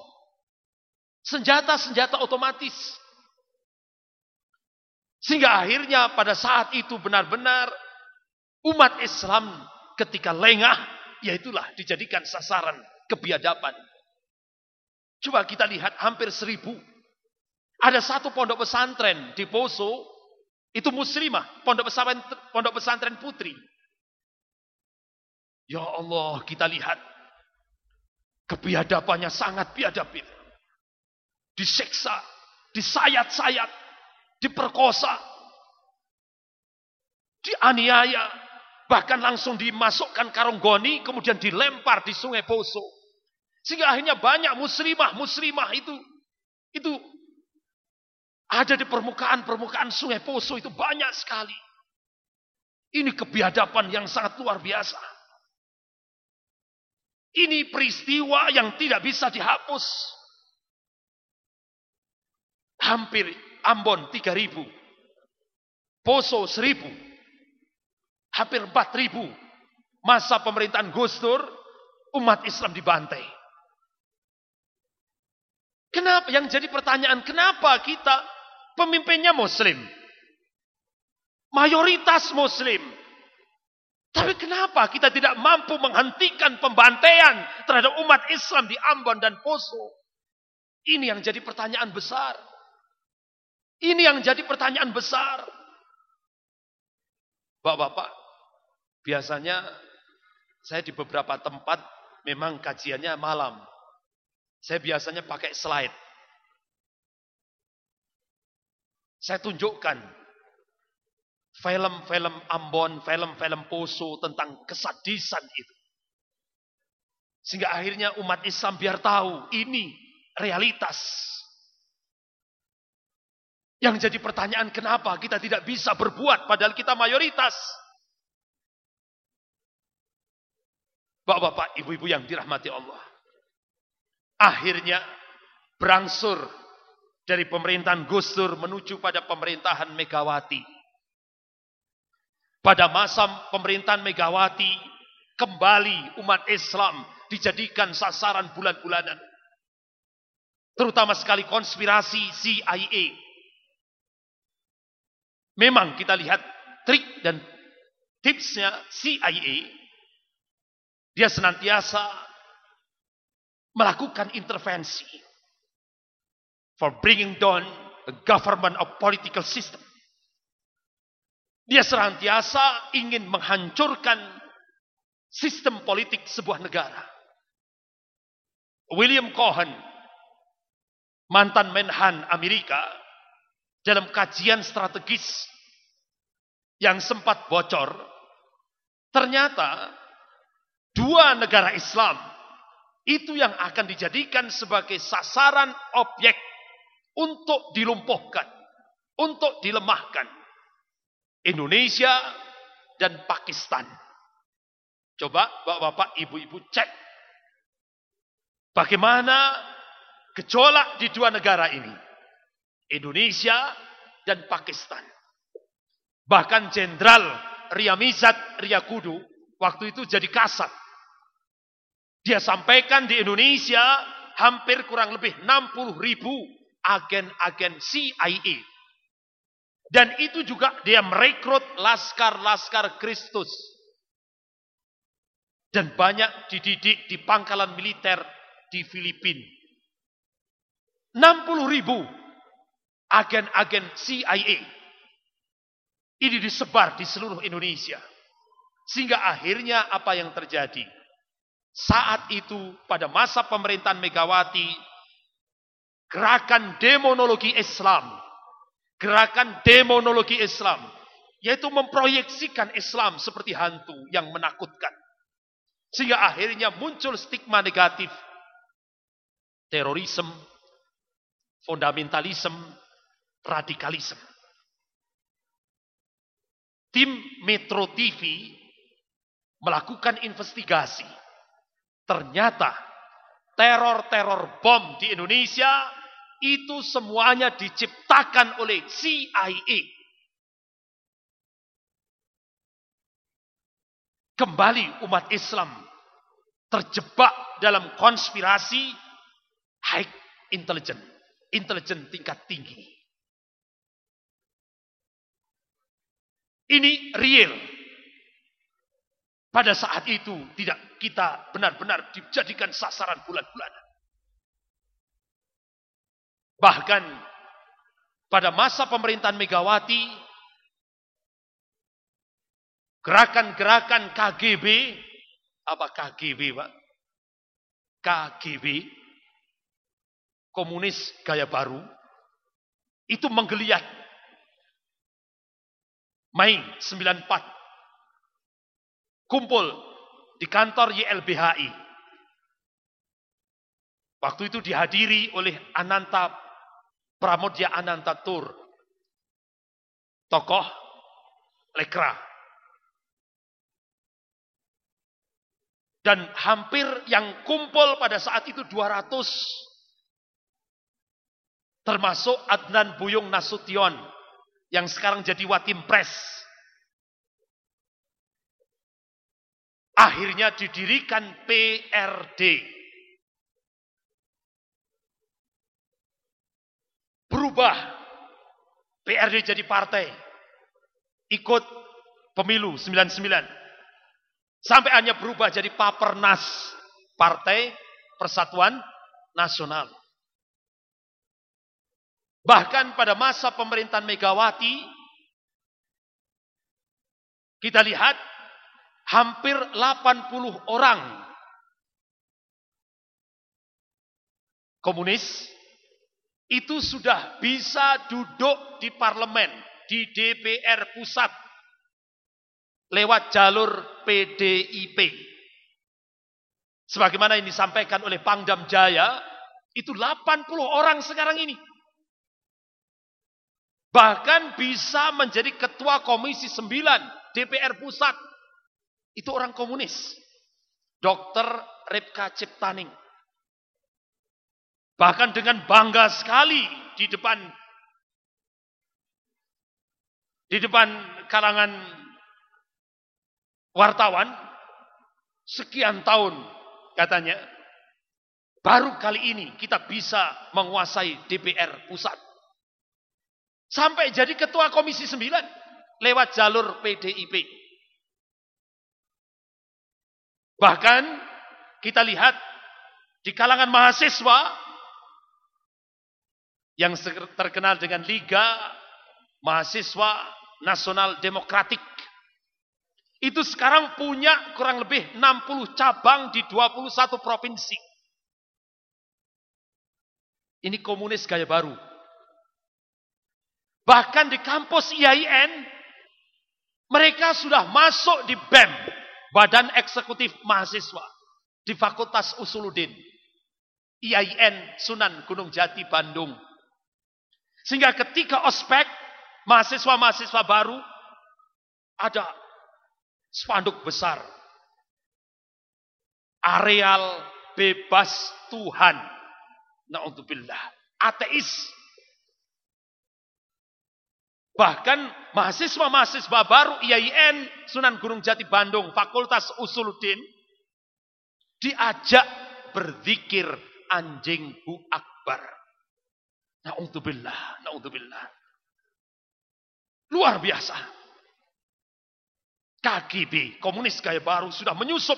Senjata-senjata otomatis. Sehingga akhirnya pada saat itu benar-benar umat Islam ketika lengah, yaitulah dijadikan sasaran kebiadaban. Coba kita lihat hampir seribu. Ada satu pondok pesantren di Poso, itu muslimah, pondok pesantren, pondok pesantren putri. Ya Allah, kita lihat kebiadabannya sangat biadab itu. Disiksa, disayat-sayat, diperkosa, dianiaya, bahkan langsung dimasukkan karung goni, kemudian dilempar di sungai Poso. Sehingga akhirnya banyak muslimah-muslimah itu itu ada di permukaan-permukaan sungai Poso itu banyak sekali. Ini kebiadaban yang sangat luar biasa. Ini peristiwa yang tidak bisa dihapus. Hampir Ambon 3000. Poso 1000. Hampir 4000. Masa pemerintahan Gus Dur, umat Islam dibantai. Kenapa yang jadi pertanyaan kenapa kita pemimpinnya muslim? Mayoritas muslim. Tapi kenapa kita tidak mampu menghentikan pembantaian terhadap umat Islam di Ambon dan Poso? Ini yang jadi pertanyaan besar. Ini yang jadi pertanyaan besar. Bapak-bapak, biasanya saya di beberapa tempat memang kajiannya malam. Saya biasanya pakai slide. Saya tunjukkan film-film Ambon, film-film Poso tentang kesadisan itu. Sehingga akhirnya umat Islam biar tahu ini realitas. Yang jadi pertanyaan kenapa kita tidak bisa berbuat padahal kita mayoritas. Bapak-bapak, ibu-ibu yang dirahmati Allah. Akhirnya berangsur dari pemerintahan gusur menuju pada pemerintahan Megawati pada masa pemerintahan Megawati, kembali umat Islam dijadikan sasaran bulan-bulanan. Terutama sekali konspirasi CIA. Memang kita lihat trik dan tipsnya CIA. Dia senantiasa melakukan intervensi for bringing down the government of political system. Dia senantiasa ingin menghancurkan sistem politik sebuah negara. William Cohen, mantan Menhan Amerika, dalam kajian strategis yang sempat bocor, ternyata dua negara Islam itu yang akan dijadikan sebagai sasaran objek untuk dilumpuhkan, untuk dilemahkan. Indonesia dan Pakistan. Coba bapak-bapak, ibu-ibu cek. Bagaimana gejolak di dua negara ini. Indonesia dan Pakistan. Bahkan Jenderal Riyamizat Riyakudu waktu itu jadi kasat. Dia sampaikan di Indonesia hampir kurang lebih 60 ribu agen-agen CIA. Dan itu juga dia merekrut laskar-laskar Kristus. Dan banyak dididik di pangkalan militer di Filipina. 60 ribu agen-agen CIA. Ini disebar di seluruh Indonesia. Sehingga akhirnya apa yang terjadi? Saat itu pada masa pemerintahan Megawati gerakan demonologi Islam, gerakan demonologi Islam, yaitu memproyeksikan Islam seperti hantu yang menakutkan. Sehingga akhirnya muncul stigma negatif, terorisme, fundamentalisme, radikalisme. Tim Metro TV melakukan investigasi. Ternyata teror-teror bom di Indonesia itu semuanya diciptakan oleh CIA. Kembali umat Islam terjebak dalam konspirasi high intelligence, intelijen tingkat tinggi. Ini real. Pada saat itu tidak kita benar-benar dijadikan sasaran bulan-bulanan. Bahkan pada masa pemerintahan Megawati, gerakan-gerakan KGB, apa KGB Pak? KGB, komunis gaya baru, itu menggeliat. Mei 94, kumpul di kantor YLBHI. Waktu itu dihadiri oleh Ananta Pramodya Anantatur, tokoh Lekra. Dan hampir yang kumpul pada saat itu 200. Termasuk Adnan Buyung Nasution yang sekarang jadi Watim Pres. Akhirnya didirikan PRD. Berubah. PRD jadi partai. Ikut pemilu 99. Sampai hanya berubah jadi Papernas. Partai Persatuan Nasional. Bahkan pada masa pemerintahan Megawati, kita lihat hampir 80 orang komunis itu sudah bisa duduk di parlemen, di DPR pusat, lewat jalur PDIP. Sebagaimana yang disampaikan oleh Pangdam Jaya, itu 80 orang sekarang ini. Bahkan bisa menjadi ketua komisi 9 DPR pusat. Itu orang komunis. Dr. Repka Ciptaning. Bahkan dengan bangga sekali di depan di depan kalangan wartawan sekian tahun katanya baru kali ini kita bisa menguasai DPR pusat. Sampai jadi ketua komisi 9 lewat jalur PDIP. Bahkan kita lihat di kalangan mahasiswa yang terkenal dengan Liga Mahasiswa Nasional Demokratik. Itu sekarang punya kurang lebih 60 cabang di 21 provinsi. Ini komunis gaya baru. Bahkan di kampus IAIN, mereka sudah masuk di BEM, Badan Eksekutif Mahasiswa, di Fakultas Usuluddin. IAIN Sunan Gunung Jati, Bandung. Sehingga ketika ospek, mahasiswa-mahasiswa baru, ada spanduk besar. Areal bebas Tuhan. Na'udzubillah. Ateis Bahkan mahasiswa-mahasiswa baru IAIN Sunan Gunung Jati Bandung, Fakultas Usuluddin, diajak berzikir anjing Bu Akbar. Na'udzubillah, na'udzubillah. Luar biasa. KGB, komunis gaya baru sudah menyusup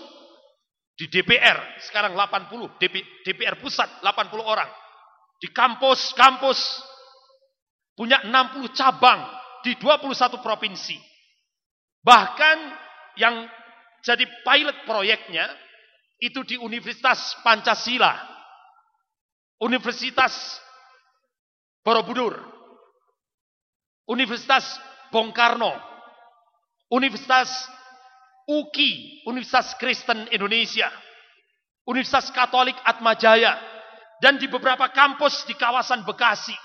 di DPR, sekarang 80, DPR pusat 80 orang. Di kampus-kampus punya 60 cabang di 21 provinsi. Bahkan yang jadi pilot proyeknya itu di Universitas Pancasila, Universitas Borobudur, Universitas Bung Karno, Universitas UKI, Universitas Kristen Indonesia, Universitas Katolik Atmajaya, dan di beberapa kampus di kawasan Bekasi.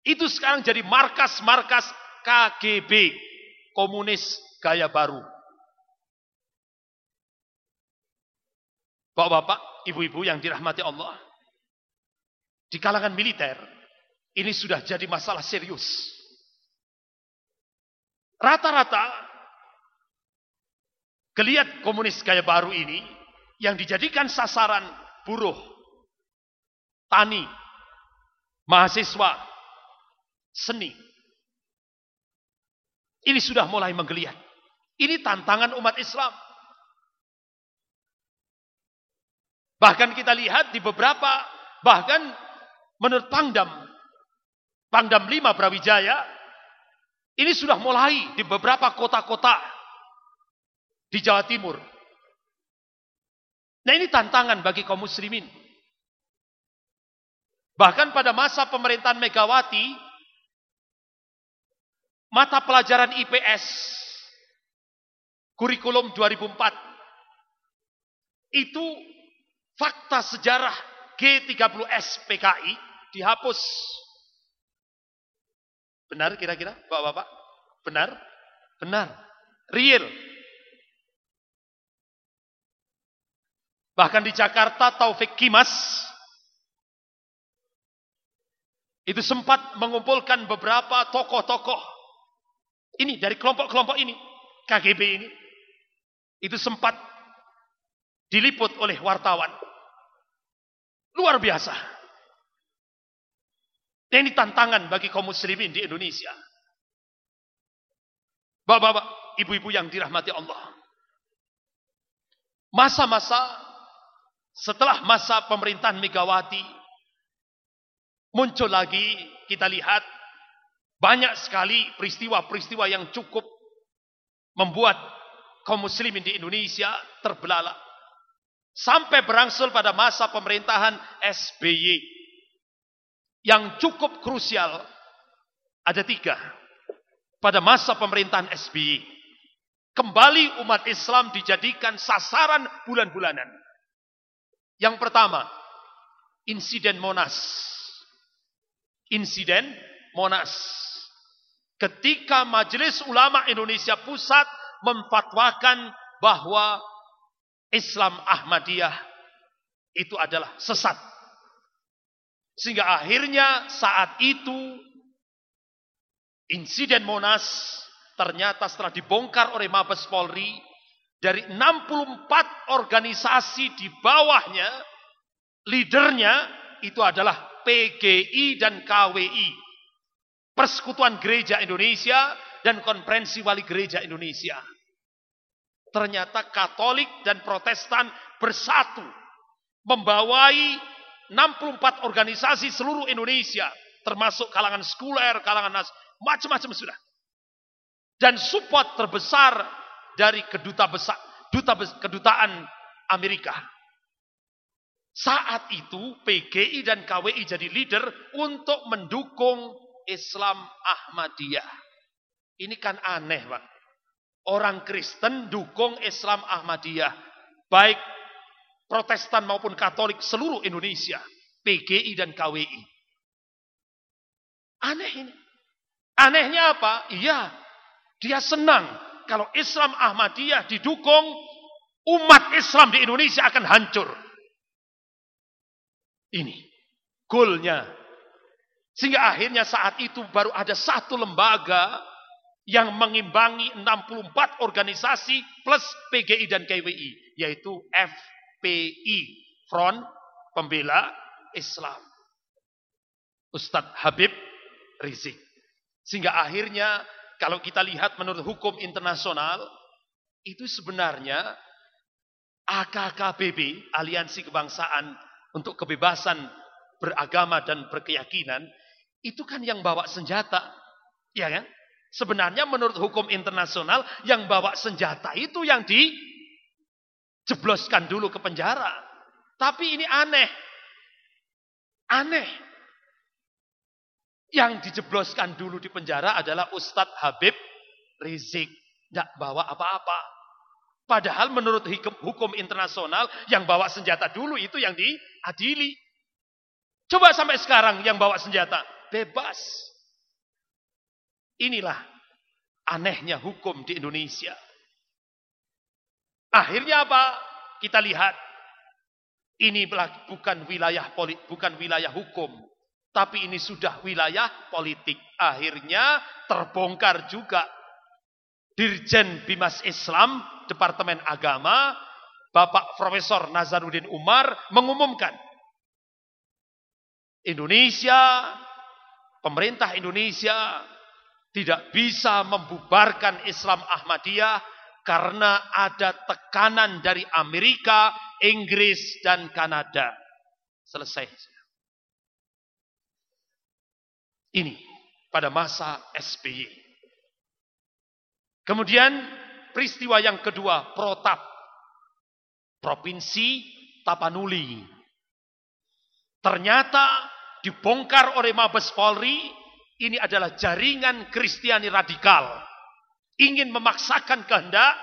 Itu sekarang jadi markas-markas KGB, komunis gaya baru. Bapak-bapak, ibu-ibu yang dirahmati Allah. Di kalangan militer, ini sudah jadi masalah serius. Rata-rata, geliat komunis gaya baru ini, yang dijadikan sasaran buruh, tani, mahasiswa, seni. Ini sudah mulai menggeliat. Ini tantangan umat Islam. Bahkan kita lihat di beberapa, bahkan menurut Pangdam, Pangdam 5 Brawijaya, ini sudah mulai di beberapa kota-kota di Jawa Timur. Nah ini tantangan bagi kaum muslimin. Bahkan pada masa pemerintahan Megawati, mata pelajaran IPS kurikulum 2004 itu fakta sejarah G30S PKI dihapus. Benar kira-kira Bapak-bapak? Benar? Benar. Real. Bahkan di Jakarta Taufik Kimas itu sempat mengumpulkan beberapa tokoh-tokoh ini dari kelompok-kelompok ini, KGB ini, itu sempat diliput oleh wartawan. Luar biasa. Ini tantangan bagi kaum muslimin di Indonesia. Bapak-bapak, ibu-ibu yang dirahmati Allah. Masa-masa setelah masa pemerintahan Megawati muncul lagi kita lihat banyak sekali peristiwa-peristiwa yang cukup membuat kaum muslimin di Indonesia terbelalak. Sampai berangsur pada masa pemerintahan SBY. Yang cukup krusial ada tiga. Pada masa pemerintahan SBY. Kembali umat Islam dijadikan sasaran bulan-bulanan. Yang pertama, insiden Monas. Insiden Monas ketika Majelis Ulama Indonesia Pusat memfatwakan bahwa Islam Ahmadiyah itu adalah sesat. Sehingga akhirnya saat itu insiden Monas ternyata setelah dibongkar oleh Mabes Polri dari 64 organisasi di bawahnya leadernya itu adalah PGI dan KWI Persekutuan Gereja Indonesia dan Konferensi Wali Gereja Indonesia. Ternyata Katolik dan Protestan bersatu membawai 64 organisasi seluruh Indonesia termasuk kalangan sekuler, kalangan nas, macam-macam sudah. Dan support terbesar dari keduta besar, duta kedutaan Amerika. Saat itu PGI dan KWI jadi leader untuk mendukung Islam Ahmadiyah. Ini kan aneh, Pak. Orang Kristen dukung Islam Ahmadiyah. Baik Protestan maupun Katolik seluruh Indonesia, PGI dan KWI. Aneh ini. Anehnya apa? Iya, dia senang kalau Islam Ahmadiyah didukung, umat Islam di Indonesia akan hancur. Ini goalnya. Sehingga akhirnya saat itu baru ada satu lembaga yang mengimbangi 64 organisasi plus PGI dan KWI, yaitu F FPI, Front Pembela Islam. Ustadz Habib Rizik. Sehingga akhirnya kalau kita lihat menurut hukum internasional, itu sebenarnya AKKBB, Aliansi Kebangsaan untuk Kebebasan Beragama dan Berkeyakinan, itu kan yang bawa senjata. Ya kan? Sebenarnya menurut hukum internasional, yang bawa senjata itu yang di Jebloskan dulu ke penjara. Tapi ini aneh. Aneh. Yang dijebloskan dulu di penjara adalah Ustadz Habib Rizik. Tidak bawa apa-apa. Padahal menurut hukum internasional yang bawa senjata dulu itu yang diadili. Coba sampai sekarang yang bawa senjata bebas. Inilah anehnya hukum di Indonesia. Akhirnya apa? Kita lihat ini bukan wilayah politik, bukan wilayah hukum, tapi ini sudah wilayah politik. Akhirnya terbongkar juga Dirjen Bimas Islam Departemen Agama Bapak Profesor Nazaruddin Umar mengumumkan Indonesia pemerintah Indonesia tidak bisa membubarkan Islam Ahmadiyah karena ada tekanan dari Amerika, Inggris, dan Kanada. Selesai. Ini pada masa SBY. Kemudian peristiwa yang kedua, Protap. Provinsi Tapanuli. Ternyata dibongkar oleh Mabes Polri, ini adalah jaringan Kristiani radikal ingin memaksakan kehendak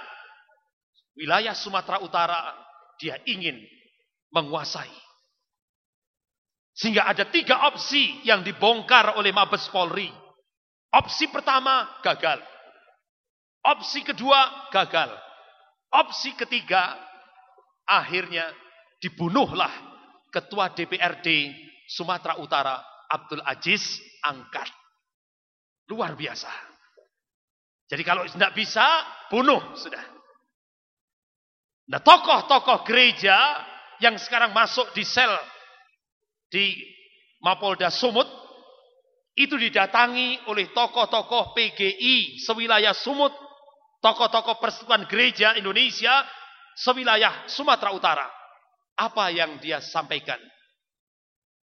wilayah Sumatera Utara, dia ingin menguasai. Sehingga ada tiga opsi yang dibongkar oleh Mabes Polri. Opsi pertama gagal. Opsi kedua gagal. Opsi ketiga akhirnya dibunuhlah Ketua DPRD Sumatera Utara Abdul Aziz Angkat. Luar biasa. Jadi kalau tidak bisa, bunuh sudah. Nah tokoh-tokoh gereja yang sekarang masuk di sel di Mapolda Sumut, itu didatangi oleh tokoh-tokoh PGI sewilayah Sumut, tokoh-tokoh persekutuan gereja Indonesia sewilayah Sumatera Utara. Apa yang dia sampaikan?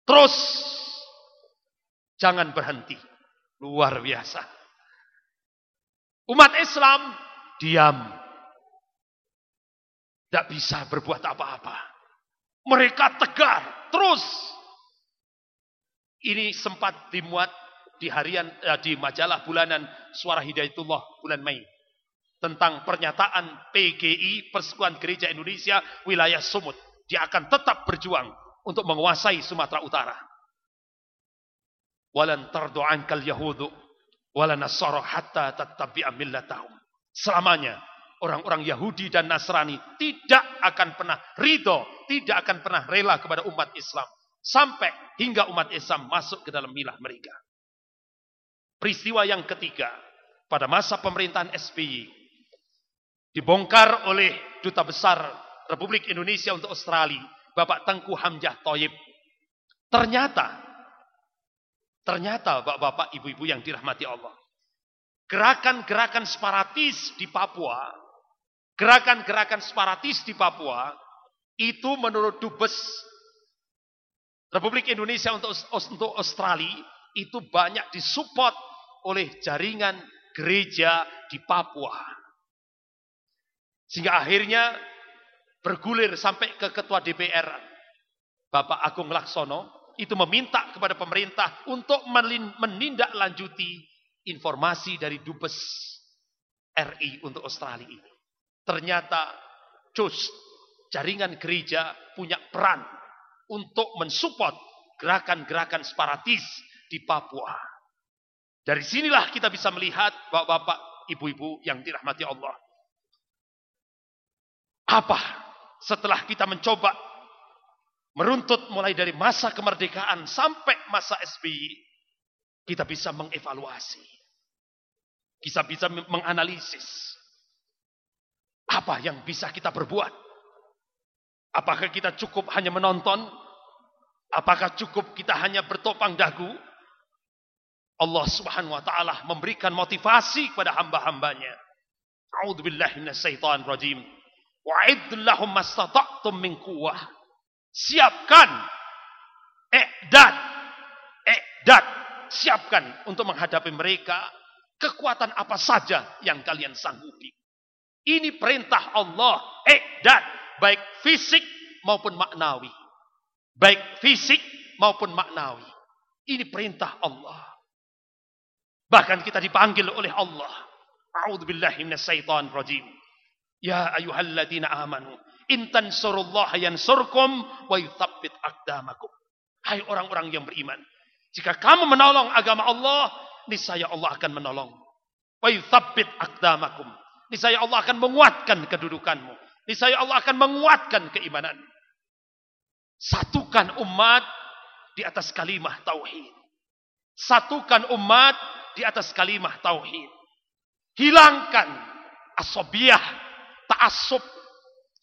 Terus jangan berhenti. Luar biasa. Umat Islam diam. Tidak bisa berbuat apa-apa. Mereka tegar terus. Ini sempat dimuat di harian eh, di majalah bulanan Suara Hidayatullah bulan Mei tentang pernyataan PGI Persekutuan Gereja Indonesia wilayah Sumut. Dia akan tetap berjuang untuk menguasai Sumatera Utara. Walan tardu'ankal yahudu wala nasara hatta tattabi'a millatahum. Selamanya orang-orang Yahudi dan Nasrani tidak akan pernah ridho, tidak akan pernah rela kepada umat Islam Sampai hingga umat Islam masuk ke dalam milah mereka. Peristiwa yang ketiga, pada masa pemerintahan SBY, dibongkar oleh Duta Besar Republik Indonesia untuk Australia, Bapak Tengku Hamzah Toyib. Ternyata, ternyata bapak-bapak, ibu-ibu yang dirahmati Allah, gerakan-gerakan separatis di Papua, gerakan-gerakan separatis di Papua, itu menurut Dubes Republik Indonesia untuk, Australia, itu banyak disupport oleh jaringan gereja di Papua. Sehingga akhirnya bergulir sampai ke ketua DPR, Bapak Agung Laksono, itu meminta kepada pemerintah untuk menindaklanjuti informasi dari Dubes RI untuk Australia ini. Ternyata CUS, jaringan gereja punya peran untuk mensupport gerakan-gerakan separatis di Papua. Dari sinilah kita bisa melihat bapak-bapak, ibu-ibu yang dirahmati Allah. Apa setelah kita mencoba meruntut mulai dari masa kemerdekaan sampai masa SBY, kita bisa mengevaluasi. Kita bisa menganalisis apa yang bisa kita berbuat. Apakah kita cukup hanya menonton? Apakah cukup kita hanya bertopang dagu? Allah Subhanahu wa taala memberikan motivasi kepada hamba-hambanya. A'udzubillahi minasyaitonir rajim. Mastata'tum min quwwah. Siapkan i'dad. I'dad. Siapkan untuk menghadapi mereka Kekuatan apa saja yang kalian sanggupi. Ini perintah Allah. dan Baik fisik maupun maknawi. Baik fisik maupun maknawi. Ini perintah Allah. Bahkan kita dipanggil oleh Allah. A'udzubillahi minasyaitonir rajim. Ya ayyuhalladzina amanu, in tansurullaha yansurkum wa yuthabbit aqdamakum. Hai orang-orang yang beriman, jika kamu menolong agama Allah, niscaya Allah akan menolong. Wa yuthabbit aqdamakum. Niscaya Allah akan menguatkan kedudukanmu. Niscaya Allah akan menguatkan keimanan. Satukan umat di atas kalimah tauhid. Satukan umat di atas kalimah tauhid. Hilangkan asobiah, ta'assub,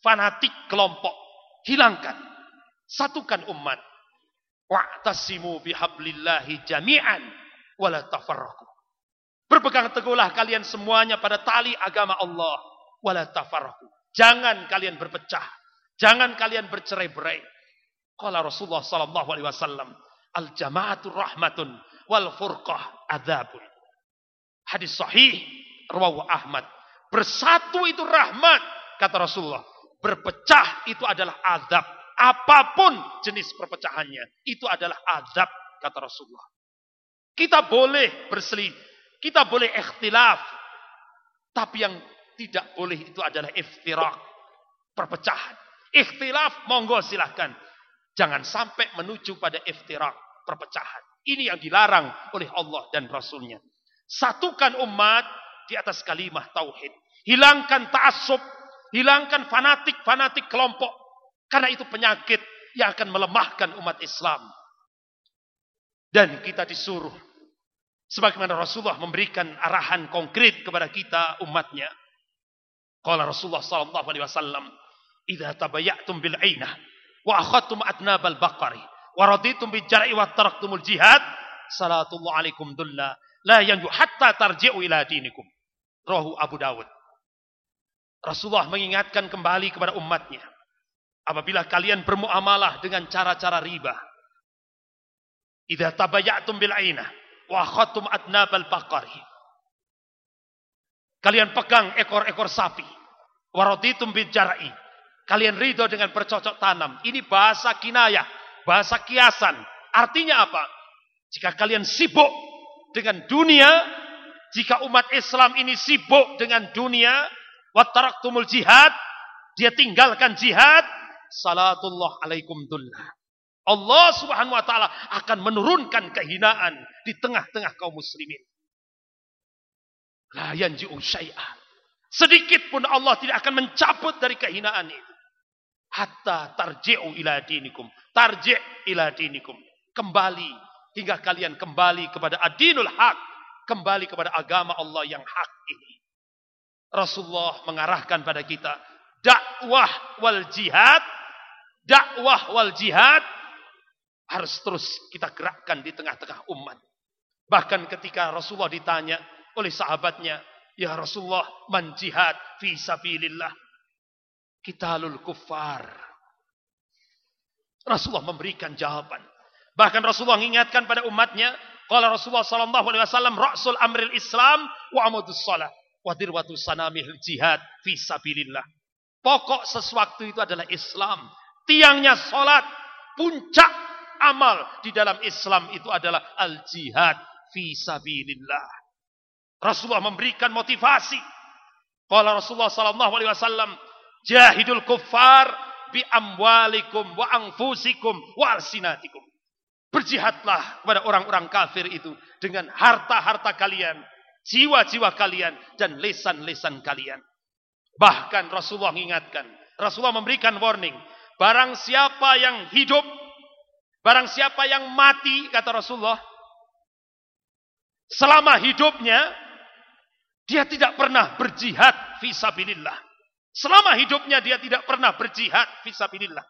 fanatik kelompok. Hilangkan. Satukan umat. Wa'tasimu bihablillahi jami'an wala tafarraqu. Berpegang teguhlah kalian semuanya pada tali agama Allah wala tafarraqu. Jangan kalian berpecah, jangan kalian bercerai-berai. Qala Rasulullah sallallahu alaihi wasallam, al jama'atu rahmatun wal furqah adzabun. Hadis sahih rawahu Ahmad. Bersatu itu rahmat kata Rasulullah. Berpecah itu adalah azab. Apa pun jenis perpecahannya, itu adalah azab kata Rasulullah. Kita boleh berselisih, kita boleh ikhtilaf. Tapi yang tidak boleh itu adalah iftirak, perpecahan. Ikhtilaf monggo silahkan. Jangan sampai menuju pada iftirak, perpecahan. Ini yang dilarang oleh Allah dan Rasulnya. Satukan umat di atas kalimah tauhid. Hilangkan ta'assub, hilangkan fanatik-fanatik kelompok. Karena itu penyakit yang akan melemahkan umat Islam. Dan kita disuruh. Sebagaimana Rasulullah memberikan arahan konkret kepada kita umatnya. Qala Rasulullah sallallahu alaihi wasallam, "Idza tabayatum bil 'ainah wa akhadtum adnabal baqari wa raditum bil jar'i wa taraktumul jihad, salatullah alaikum dulla la yanju hatta tarji'u ila dinikum." Rahu Abu Dawud. Rasulullah mengingatkan kembali kepada umatnya. Apabila kalian bermuamalah dengan cara-cara riba, Idza tabayatum bil ainah wa khatum adnabal baqari. Kalian pegang ekor-ekor sapi. Waraditum bil jar'i. Kalian ridho dengan bercocok tanam. Ini bahasa kinayah, bahasa kiasan. Artinya apa? Jika kalian sibuk dengan dunia, jika umat Islam ini sibuk dengan dunia, wataraktumul jihad, dia tinggalkan jihad, salatullah alaikum dullah. Allah Subhanahu wa taala akan menurunkan kehinaan di tengah-tengah kaum muslimin. La yanji'u syai'ah. Sedikit pun Allah tidak akan mencabut dari kehinaan itu. Hatta tarji'u ila dinikum. tarji' ila dinikum. Kembali hingga kalian kembali kepada adinul hak, kembali kepada agama Allah yang hak ini. Rasulullah mengarahkan pada kita dakwah wal jihad, dakwah wal jihad harus terus kita gerakkan di tengah-tengah umat. Bahkan ketika Rasulullah ditanya oleh sahabatnya, "Ya Rasulullah, man jihad fi sabilillah?" Kitalul kuffar. Rasulullah memberikan jawaban. Bahkan Rasulullah mengingatkan pada umatnya, Qala Rasulullah sallallahu alaihi wasallam ra'sul amril Islam wa amadus shalah wa dirwatu sanamil jihad fi sabilillah. Pokok sesuatu itu adalah Islam. Tiangnya salat, puncak amal di dalam Islam itu adalah al-jihad fi sabilillah. Rasulullah memberikan motivasi. Qala Rasulullah sallallahu alaihi wasallam, jahidul kuffar bi amwalikum wa anfusikum wa alsinatikum. Berjihadlah kepada orang-orang kafir itu dengan harta-harta kalian, jiwa-jiwa kalian dan lesan-lesan kalian. Bahkan Rasulullah mengingatkan, Rasulullah memberikan warning, barang siapa yang hidup, barang siapa yang mati kata Rasulullah, selama hidupnya dia tidak pernah berjihad fisabilillah. Selama hidupnya dia tidak pernah berjihad fisabilillah.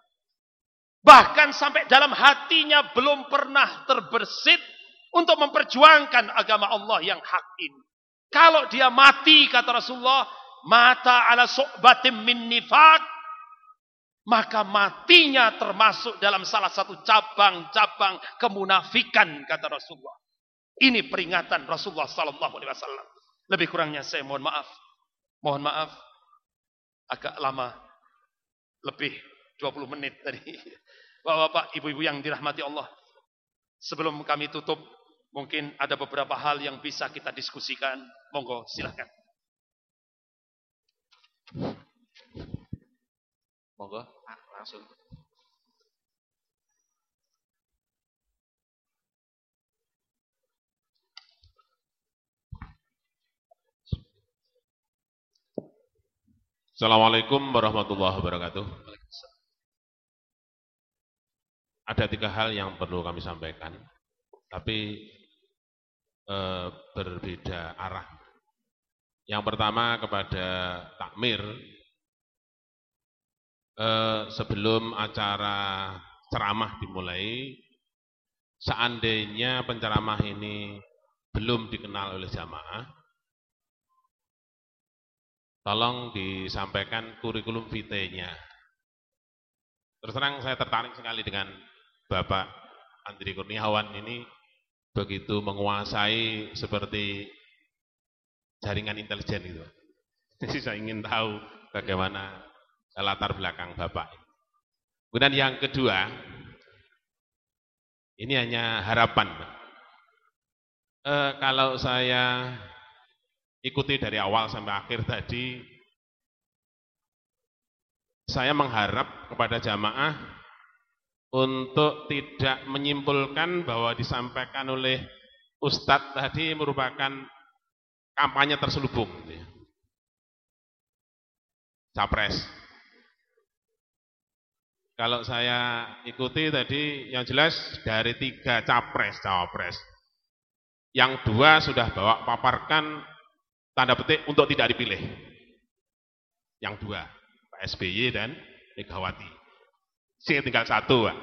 Bahkan sampai dalam hatinya belum pernah terbersit untuk memperjuangkan agama Allah yang hak ini. Kalau dia mati kata Rasulullah, mata ala su'batim min nifak, maka matinya termasuk dalam salah satu cabang-cabang kemunafikan kata Rasulullah. Ini peringatan Rasulullah sallallahu alaihi wasallam. Lebih kurangnya saya mohon maaf. Mohon maaf agak lama lebih 20 menit tadi. Bapak-bapak, ibu-ibu yang dirahmati Allah. Sebelum kami tutup, mungkin ada beberapa hal yang bisa kita diskusikan. Monggo, silahkan. Monggo, langsung. Assalamualaikum warahmatullahi wabarakatuh. Ada tiga hal yang perlu kami sampaikan, tapi e, berbeda arah. Yang pertama kepada takmir, e, sebelum acara ceramah dimulai, seandainya penceramah ini belum dikenal oleh jamaah, Tolong disampaikan kurikulum vitae-nya. Terus terang saya tertarik sekali dengan Bapak Andri Kurniawan ini begitu menguasai seperti jaringan intelijen itu. Jadi saya ingin tahu bagaimana latar belakang Bapak. Kemudian yang kedua, ini hanya harapan. E, kalau saya ikuti dari awal sampai akhir tadi, saya mengharap kepada jamaah untuk tidak menyimpulkan bahwa disampaikan oleh Ustadz tadi merupakan kampanye terselubung. Gitu ya. Capres. Kalau saya ikuti tadi yang jelas dari tiga capres, cawapres. Yang dua sudah bawa paparkan tanda petik untuk tidak dipilih. Yang dua, Pak SBY dan Megawati. Sing tinggal satu, Pak.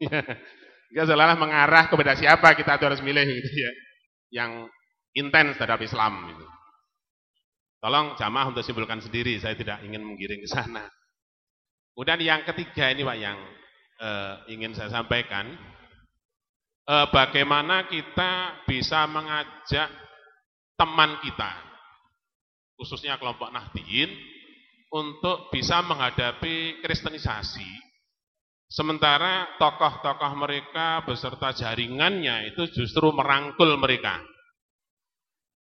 Enggak salah mengarah kepada siapa kita harus milih gitu ya. Yang intens terhadap Islam gitu. Tolong jamaah untuk simpulkan sendiri, saya tidak ingin menggiring ke sana. Kemudian yang ketiga ini Pak yang eh, ingin saya sampaikan, eh, bagaimana kita bisa mengajak teman kita, khususnya kelompok Nahdiyin, untuk bisa menghadapi kristenisasi. Sementara tokoh-tokoh mereka beserta jaringannya itu justru merangkul mereka.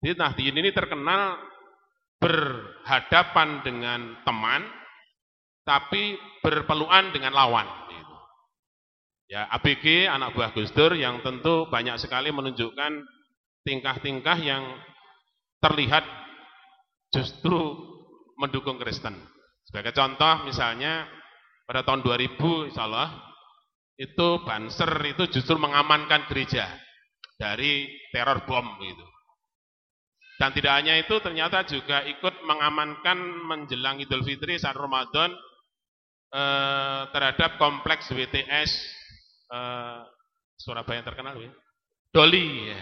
Jadi Nahdiyin ini terkenal berhadapan dengan teman, tapi berpeluan dengan lawan. Ya, ABG, anak buah Gus Dur, yang tentu banyak sekali menunjukkan tingkah-tingkah yang terlihat justru mendukung Kristen. Sebagai contoh misalnya pada tahun 2000 insya Allah itu Banser itu justru mengamankan gereja dari teror bom gitu. Dan tidak hanya itu ternyata juga ikut mengamankan menjelang Idul Fitri saat Ramadan eh, terhadap kompleks WTS eh, Surabaya yang terkenal ya. Doli ya.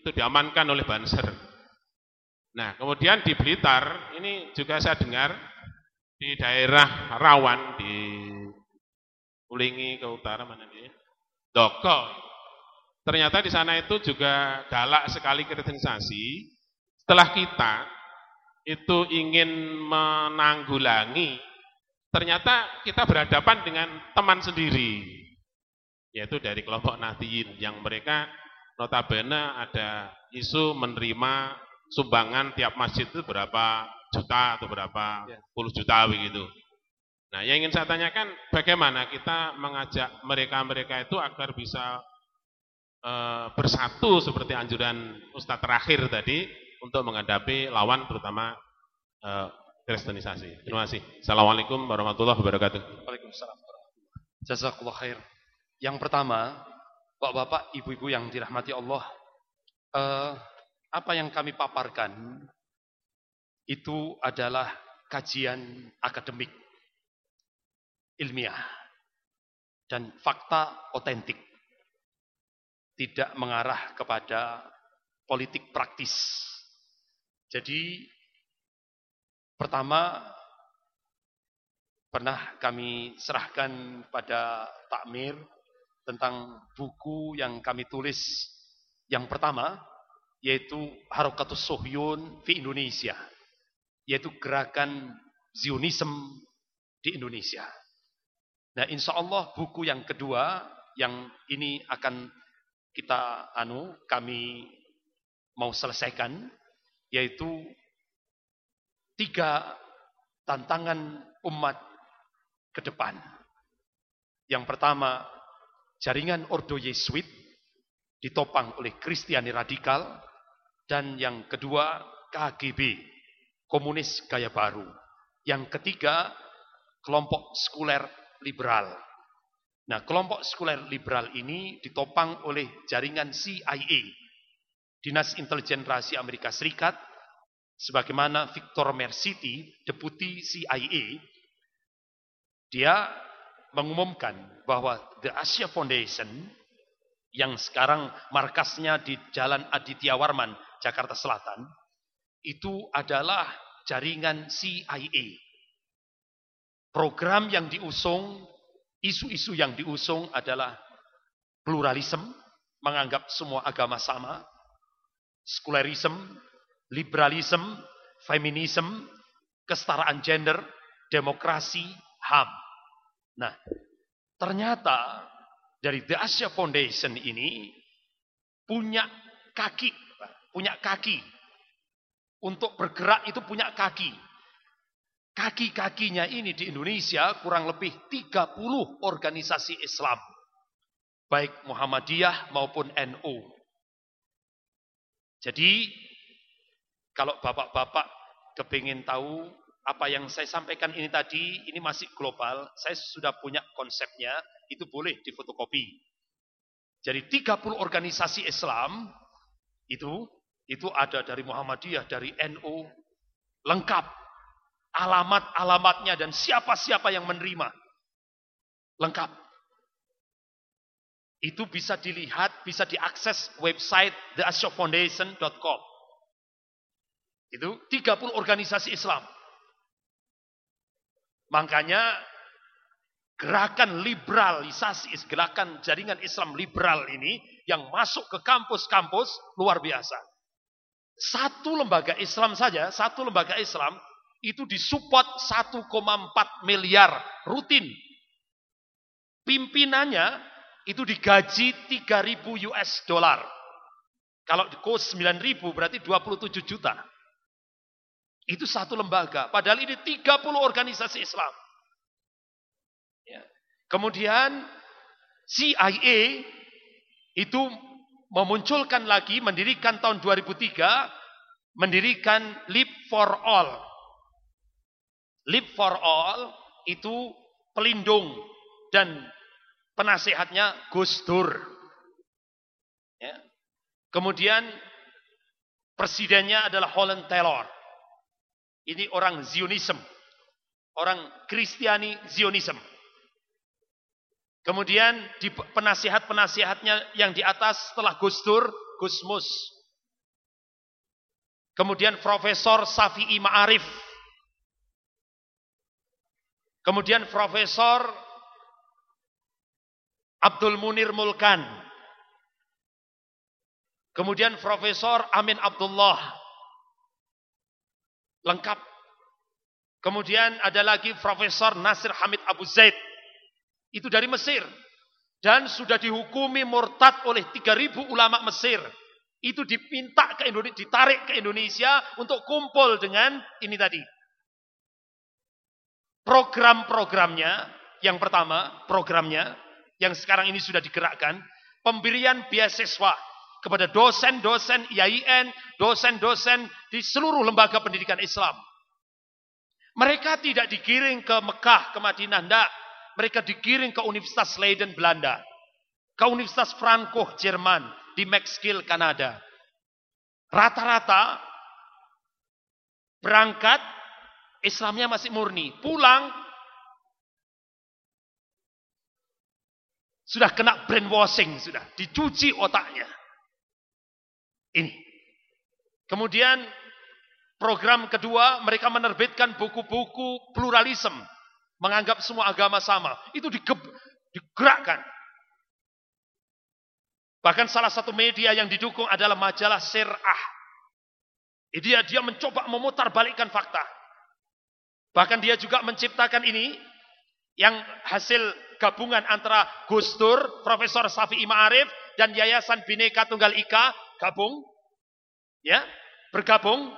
Itu diamankan oleh Banser. Nah, kemudian di Blitar ini juga saya dengar di daerah rawan di Ulingi ke utara mana dia? Doko. Ternyata di sana itu juga galak sekali kritisasi setelah kita itu ingin menanggulangi, ternyata kita berhadapan dengan teman sendiri, yaitu dari kelompok Nahdiyin yang mereka notabene ada isu menerima sumbangan tiap masjid itu berapa juta atau berapa ya. puluh juta begitu. Nah, yang ingin saya tanyakan bagaimana kita mengajak mereka-mereka itu agar bisa e, bersatu seperti anjuran Ustadz terakhir tadi untuk menghadapi lawan terutama uh, kristenisasi. Terima kasih. Assalamualaikum warahmatullahi wabarakatuh. Waalaikumsalam. Jazakallah khair. Yang pertama, Bapak-bapak, ibu-ibu yang dirahmati Allah, uh, apa yang kami paparkan itu adalah kajian akademik, ilmiah, dan fakta otentik. Tidak mengarah kepada politik praktis jadi pertama pernah kami serahkan pada takmir tentang buku yang kami tulis yang pertama yaitu Harokatus Sohyun di Indonesia yaitu gerakan Zionism di Indonesia. Nah, insya Allah buku yang kedua yang ini akan kita anu kami mau selesaikan yaitu tiga tantangan umat ke depan. Yang pertama, jaringan Ordo Yesuit ditopang oleh Kristiani radikal dan yang kedua KGB, komunis gaya baru. Yang ketiga, kelompok sekuler liberal. Nah, kelompok sekuler liberal ini ditopang oleh jaringan CIA, Dinas Intelijen Rahasia Amerika Serikat, sebagaimana Victor Merciti, deputi CIA, dia mengumumkan bahwa The Asia Foundation yang sekarang markasnya di Jalan Aditya Warman, Jakarta Selatan, itu adalah jaringan CIA. Program yang diusung, isu-isu yang diusung adalah pluralisme, menganggap semua agama sama, sekularisme, liberalisme, feminisme, kesetaraan gender, demokrasi, HAM. Nah, ternyata dari The Asia Foundation ini punya kaki, punya kaki. Untuk bergerak itu punya kaki. Kaki-kakinya ini di Indonesia kurang lebih 30 organisasi Islam. Baik Muhammadiyah maupun NU. Jadi kalau bapak-bapak kepingin tahu apa yang saya sampaikan ini tadi, ini masih global, saya sudah punya konsepnya, itu boleh difotokopi. Jadi 30 organisasi Islam itu itu ada dari Muhammadiyah, dari NU, lengkap. Alamat-alamatnya dan siapa-siapa yang menerima. Lengkap. Itu bisa dilihat, bisa diakses website theasiofoundation.com. Itu 30 organisasi Islam. Makanya gerakan liberalisasi, gerakan jaringan Islam liberal ini yang masuk ke kampus-kampus luar biasa. Satu lembaga Islam saja, satu lembaga Islam itu disupport 1,4 miliar rutin. Pimpinannya itu digaji 3000 US dollar. Kalau kos 9000 berarti 27 juta. Itu satu lembaga. Padahal ini 30 organisasi Islam. Ya. Kemudian CIA itu memunculkan lagi, mendirikan tahun 2003, mendirikan Leap for All. Leap for All itu pelindung dan Penasihatnya Gus Dur. Ya. Kemudian presidennya adalah Holland Taylor. Ini orang Zionism. Orang Kristiani Zionism. Kemudian di penasihat-penasihatnya yang di atas setelah Gus Dur, Gusmus. Kemudian Profesor Safi'i Ma'arif. Kemudian Profesor Abdul Munir Mulkan. Kemudian Profesor Amin Abdullah. Lengkap. Kemudian ada lagi Profesor Nasir Hamid Abu Zaid. Itu dari Mesir. Dan sudah dihukumi murtad oleh 3000 ulama Mesir. Itu dipinta ke Indonesia, ditarik ke Indonesia untuk kumpul dengan ini tadi. Program-programnya, yang pertama, programnya yang sekarang ini sudah digerakkan, pemberian beasiswa kepada dosen-dosen IAIN, dosen-dosen di seluruh lembaga pendidikan Islam. Mereka tidak digiring ke Mekah, ke Madinah, tidak. Mereka digiring ke Universitas Leiden, Belanda. Ke Universitas Franco, Jerman. Di Maxkill, Kanada. Rata-rata berangkat, Islamnya masih murni. Pulang, Sudah kena brainwashing, sudah. Dicuci otaknya. Ini. Kemudian program kedua, mereka menerbitkan buku-buku pluralisme. Menganggap semua agama sama. Itu digerakkan. Bahkan salah satu media yang didukung adalah majalah Sirah. Dia dia mencoba memutar balikkan fakta. Bahkan dia juga menciptakan ini yang hasil gabungan antara Gus Dur, Profesor Safi Ma'arif dan Yayasan Bineka Tunggal Ika gabung ya, bergabung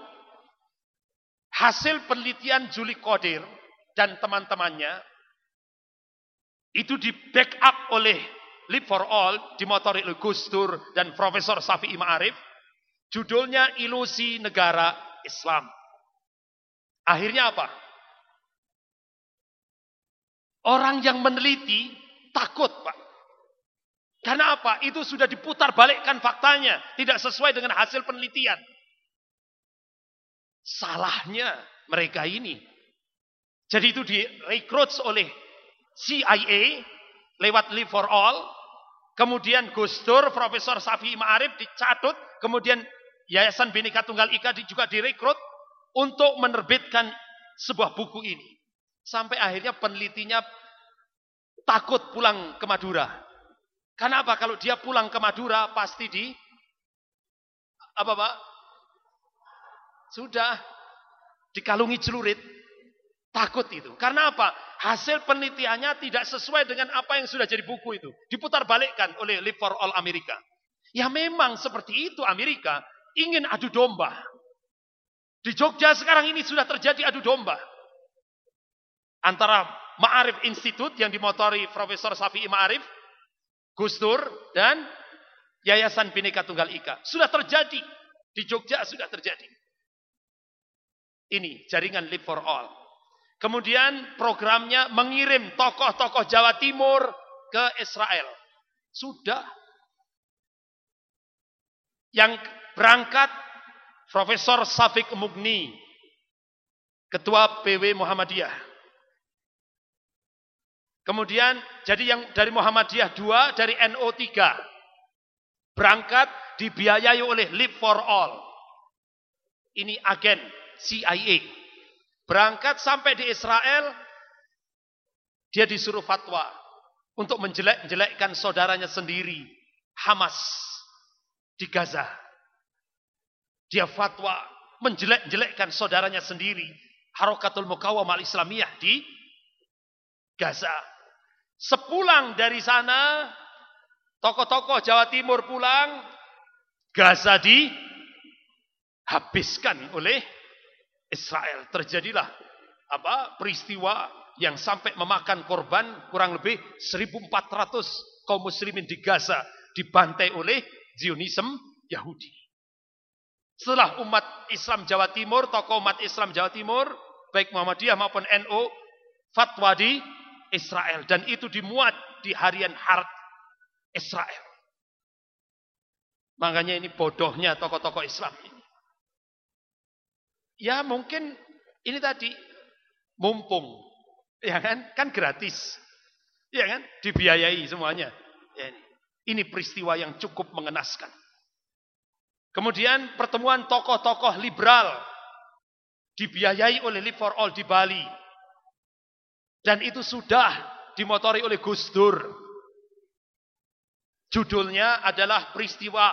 hasil penelitian Juli Kodir dan teman-temannya itu di backup oleh Live for All dimotori oleh Gus Dur dan Profesor Safi Ma'arif judulnya Ilusi Negara Islam akhirnya apa? Orang yang meneliti takut, Pak. Karena apa? Itu sudah diputar balikkan faktanya. Tidak sesuai dengan hasil penelitian. Salahnya mereka ini. Jadi itu direkrut oleh CIA lewat Live for All. Kemudian Gus Dur, Profesor Safi Ma'arif dicatut. Kemudian Yayasan Bhinneka Tunggal Ika juga direkrut untuk menerbitkan sebuah buku ini. Sampai akhirnya penelitinya takut pulang ke Madura. Karena apa? Kalau dia pulang ke Madura pasti di apa Pak? Sudah dikalungi celurit. Takut itu. Karena apa? Hasil penelitiannya tidak sesuai dengan apa yang sudah jadi buku itu. Diputar balikkan oleh Live for All Amerika. Ya memang seperti itu Amerika ingin adu domba. Di Jogja sekarang ini sudah terjadi adu domba antara Ma'arif Institute yang dimotori Profesor Safi Ma'arif, Gus Dur, dan Yayasan Bhinneka Tunggal Ika. Sudah terjadi. Di Jogja sudah terjadi. Ini jaringan Live for All. Kemudian programnya mengirim tokoh-tokoh Jawa Timur ke Israel. Sudah. Yang berangkat Profesor Safik Mugni, Ketua PW Muhammadiyah. Kemudian jadi yang dari Muhammadiyah dua, dari NO tiga. Berangkat dibiayai oleh Live for All. Ini agen CIA. Berangkat sampai di Israel, dia disuruh fatwa untuk menjelek-jelekkan saudaranya sendiri, Hamas di Gaza. Dia fatwa menjelek-jelekkan saudaranya sendiri, Harokatul Mukawamah Islamiyah di Gaza. Sepulang dari sana, tokoh-tokoh Jawa Timur pulang, Gaza dihabiskan oleh Israel. Terjadilah apa peristiwa yang sampai memakan korban kurang lebih 1.400 kaum muslimin di Gaza dibantai oleh Zionisme Yahudi. Setelah umat Islam Jawa Timur, tokoh umat Islam Jawa Timur, baik Muhammadiyah maupun NU, fatwa di Israel. Dan itu dimuat di harian Hart Israel. Makanya ini bodohnya tokoh-tokoh Islam ini. Ya mungkin ini tadi mumpung, ya kan? Kan gratis, ya kan? Dibiayai semuanya. Ya ini. ini peristiwa yang cukup mengenaskan. Kemudian pertemuan tokoh-tokoh liberal dibiayai oleh Live for All di Bali. Dan itu sudah dimotori oleh Gus Dur. Judulnya adalah peristiwa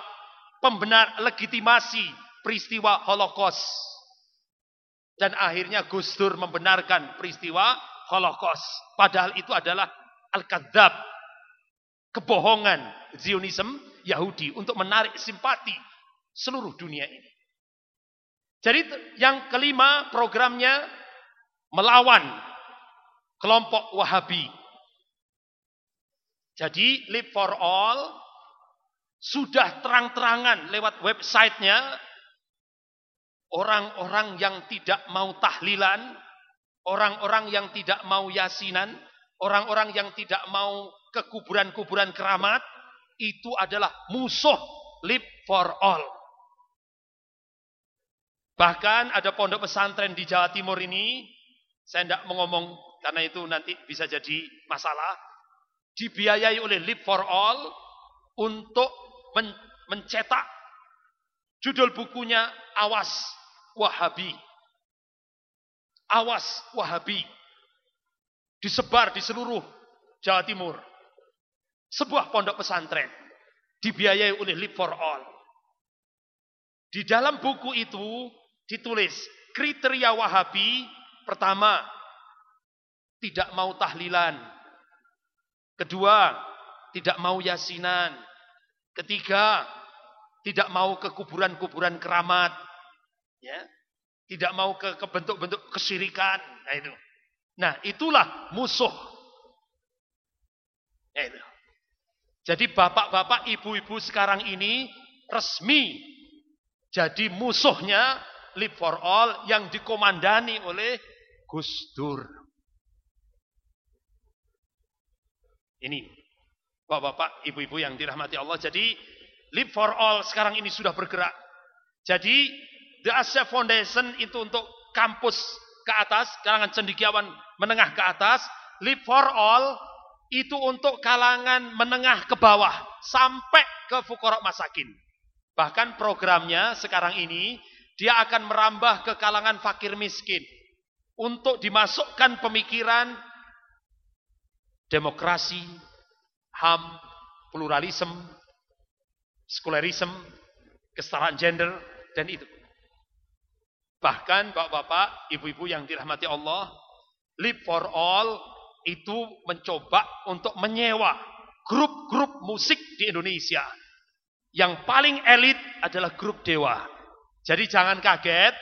pembenar legitimasi peristiwa Holocaust. Dan akhirnya Gus Dur membenarkan peristiwa Holocaust. Padahal itu adalah Al-Kadzab. Kebohongan Zionisme Yahudi untuk menarik simpati seluruh dunia ini. Jadi yang kelima programnya melawan kelompok Wahabi. Jadi Live for All sudah terang-terangan lewat websitenya orang-orang yang tidak mau tahlilan, orang-orang yang tidak mau yasinan, orang-orang yang tidak mau ke kuburan-kuburan keramat, itu adalah musuh Live for All. Bahkan ada pondok pesantren di Jawa Timur ini, saya tidak mau ngomong karena itu nanti bisa jadi masalah, dibiayai oleh Live for All untuk men mencetak judul bukunya Awas Wahabi. Awas Wahabi. Disebar di seluruh Jawa Timur. Sebuah pondok pesantren dibiayai oleh Live for All. Di dalam buku itu ditulis kriteria Wahabi pertama tidak mau tahlilan. Kedua, tidak mau yasinan. Ketiga, tidak mau ke kuburan-kuburan keramat. Ya. Tidak mau ke, ke bentuk-bentuk kesirikan. Nah itu. Nah, itulah musuh. Nah, itu. Jadi bapak-bapak, ibu-ibu sekarang ini resmi jadi musuhnya Live for All yang dikomandani oleh Gus Dur. Ini Bapak-bapak, ibu-ibu yang dirahmati Allah. Jadi Live for All sekarang ini sudah bergerak. Jadi The Asia Foundation itu untuk kampus ke atas, kalangan cendikiawan menengah ke atas. Live for All itu untuk kalangan menengah ke bawah sampai ke fukorok masakin. Bahkan programnya sekarang ini dia akan merambah ke kalangan fakir miskin. Untuk dimasukkan pemikiran demokrasi, HAM, pluralisme, sekularisme, kesetaraan gender, dan itu. Bahkan bapak-bapak, ibu-ibu yang dirahmati Allah, Live for All itu mencoba untuk menyewa grup-grup musik di Indonesia. Yang paling elit adalah grup Dewa. Jadi jangan kaget,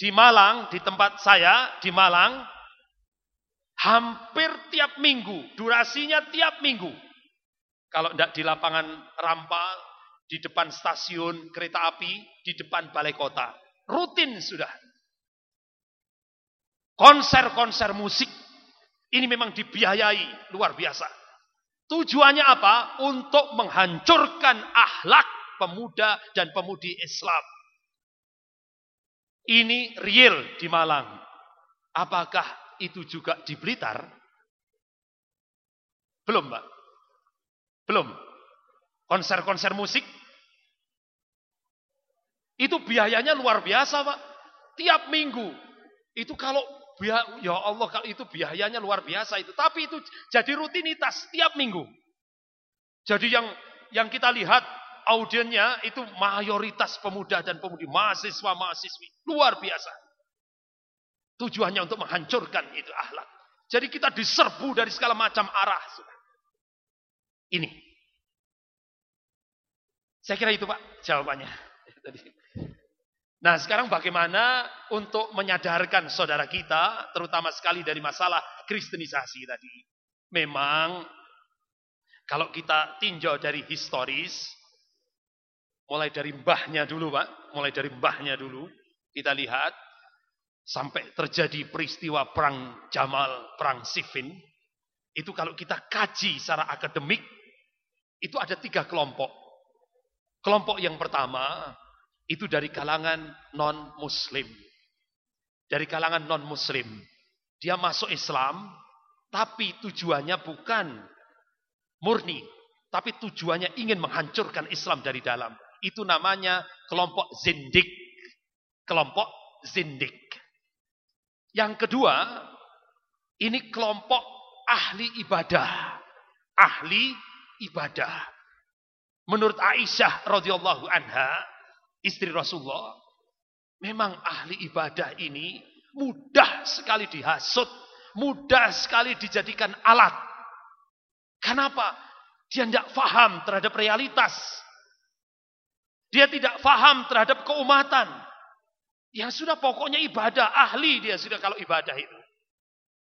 di Malang, di tempat saya, di Malang, hampir tiap minggu, durasinya tiap minggu. Kalau tidak di lapangan Rampal, di depan stasiun kereta api, di depan balai kota. Rutin sudah. Konser-konser musik, ini memang dibiayai, luar biasa. Tujuannya apa? Untuk menghancurkan akhlak pemuda dan pemudi Islam. Ini real di Malang. Apakah itu juga di Blitar? Belum, Pak. Belum. Konser-konser musik itu biayanya luar biasa, Pak. Tiap minggu. Itu kalau ya Allah kalau itu biayanya luar biasa itu. Tapi itu jadi rutinitas tiap minggu. Jadi yang yang kita lihat audiennya itu mayoritas pemuda dan pemudi, mahasiswa-mahasiswi. Luar biasa. Tujuannya untuk menghancurkan itu akhlak. Jadi kita diserbu dari segala macam arah. Ini. Saya kira itu Pak jawabannya. Nah sekarang bagaimana untuk menyadarkan saudara kita, terutama sekali dari masalah kristenisasi tadi. Memang kalau kita tinjau dari historis, Mulai dari mbahnya dulu Pak, mulai dari mbahnya dulu kita lihat sampai terjadi peristiwa perang Jamal, perang Siffin Itu kalau kita kaji secara akademik, itu ada tiga kelompok. Kelompok yang pertama, itu dari kalangan non-muslim. Dari kalangan non-muslim. Dia masuk Islam, tapi tujuannya bukan murni. Tapi tujuannya ingin menghancurkan Islam dari dalam. Itu namanya kelompok zindik. Kelompok zindik. Yang kedua, ini kelompok ahli ibadah. Ahli ibadah. Menurut Aisyah radhiyallahu anha, istri Rasulullah, memang ahli ibadah ini mudah sekali dihasut, mudah sekali dijadikan alat. Kenapa? Dia tidak faham terhadap realitas. Dia tidak faham terhadap keumatan. Yang sudah pokoknya ibadah, ahli dia sudah kalau ibadah itu.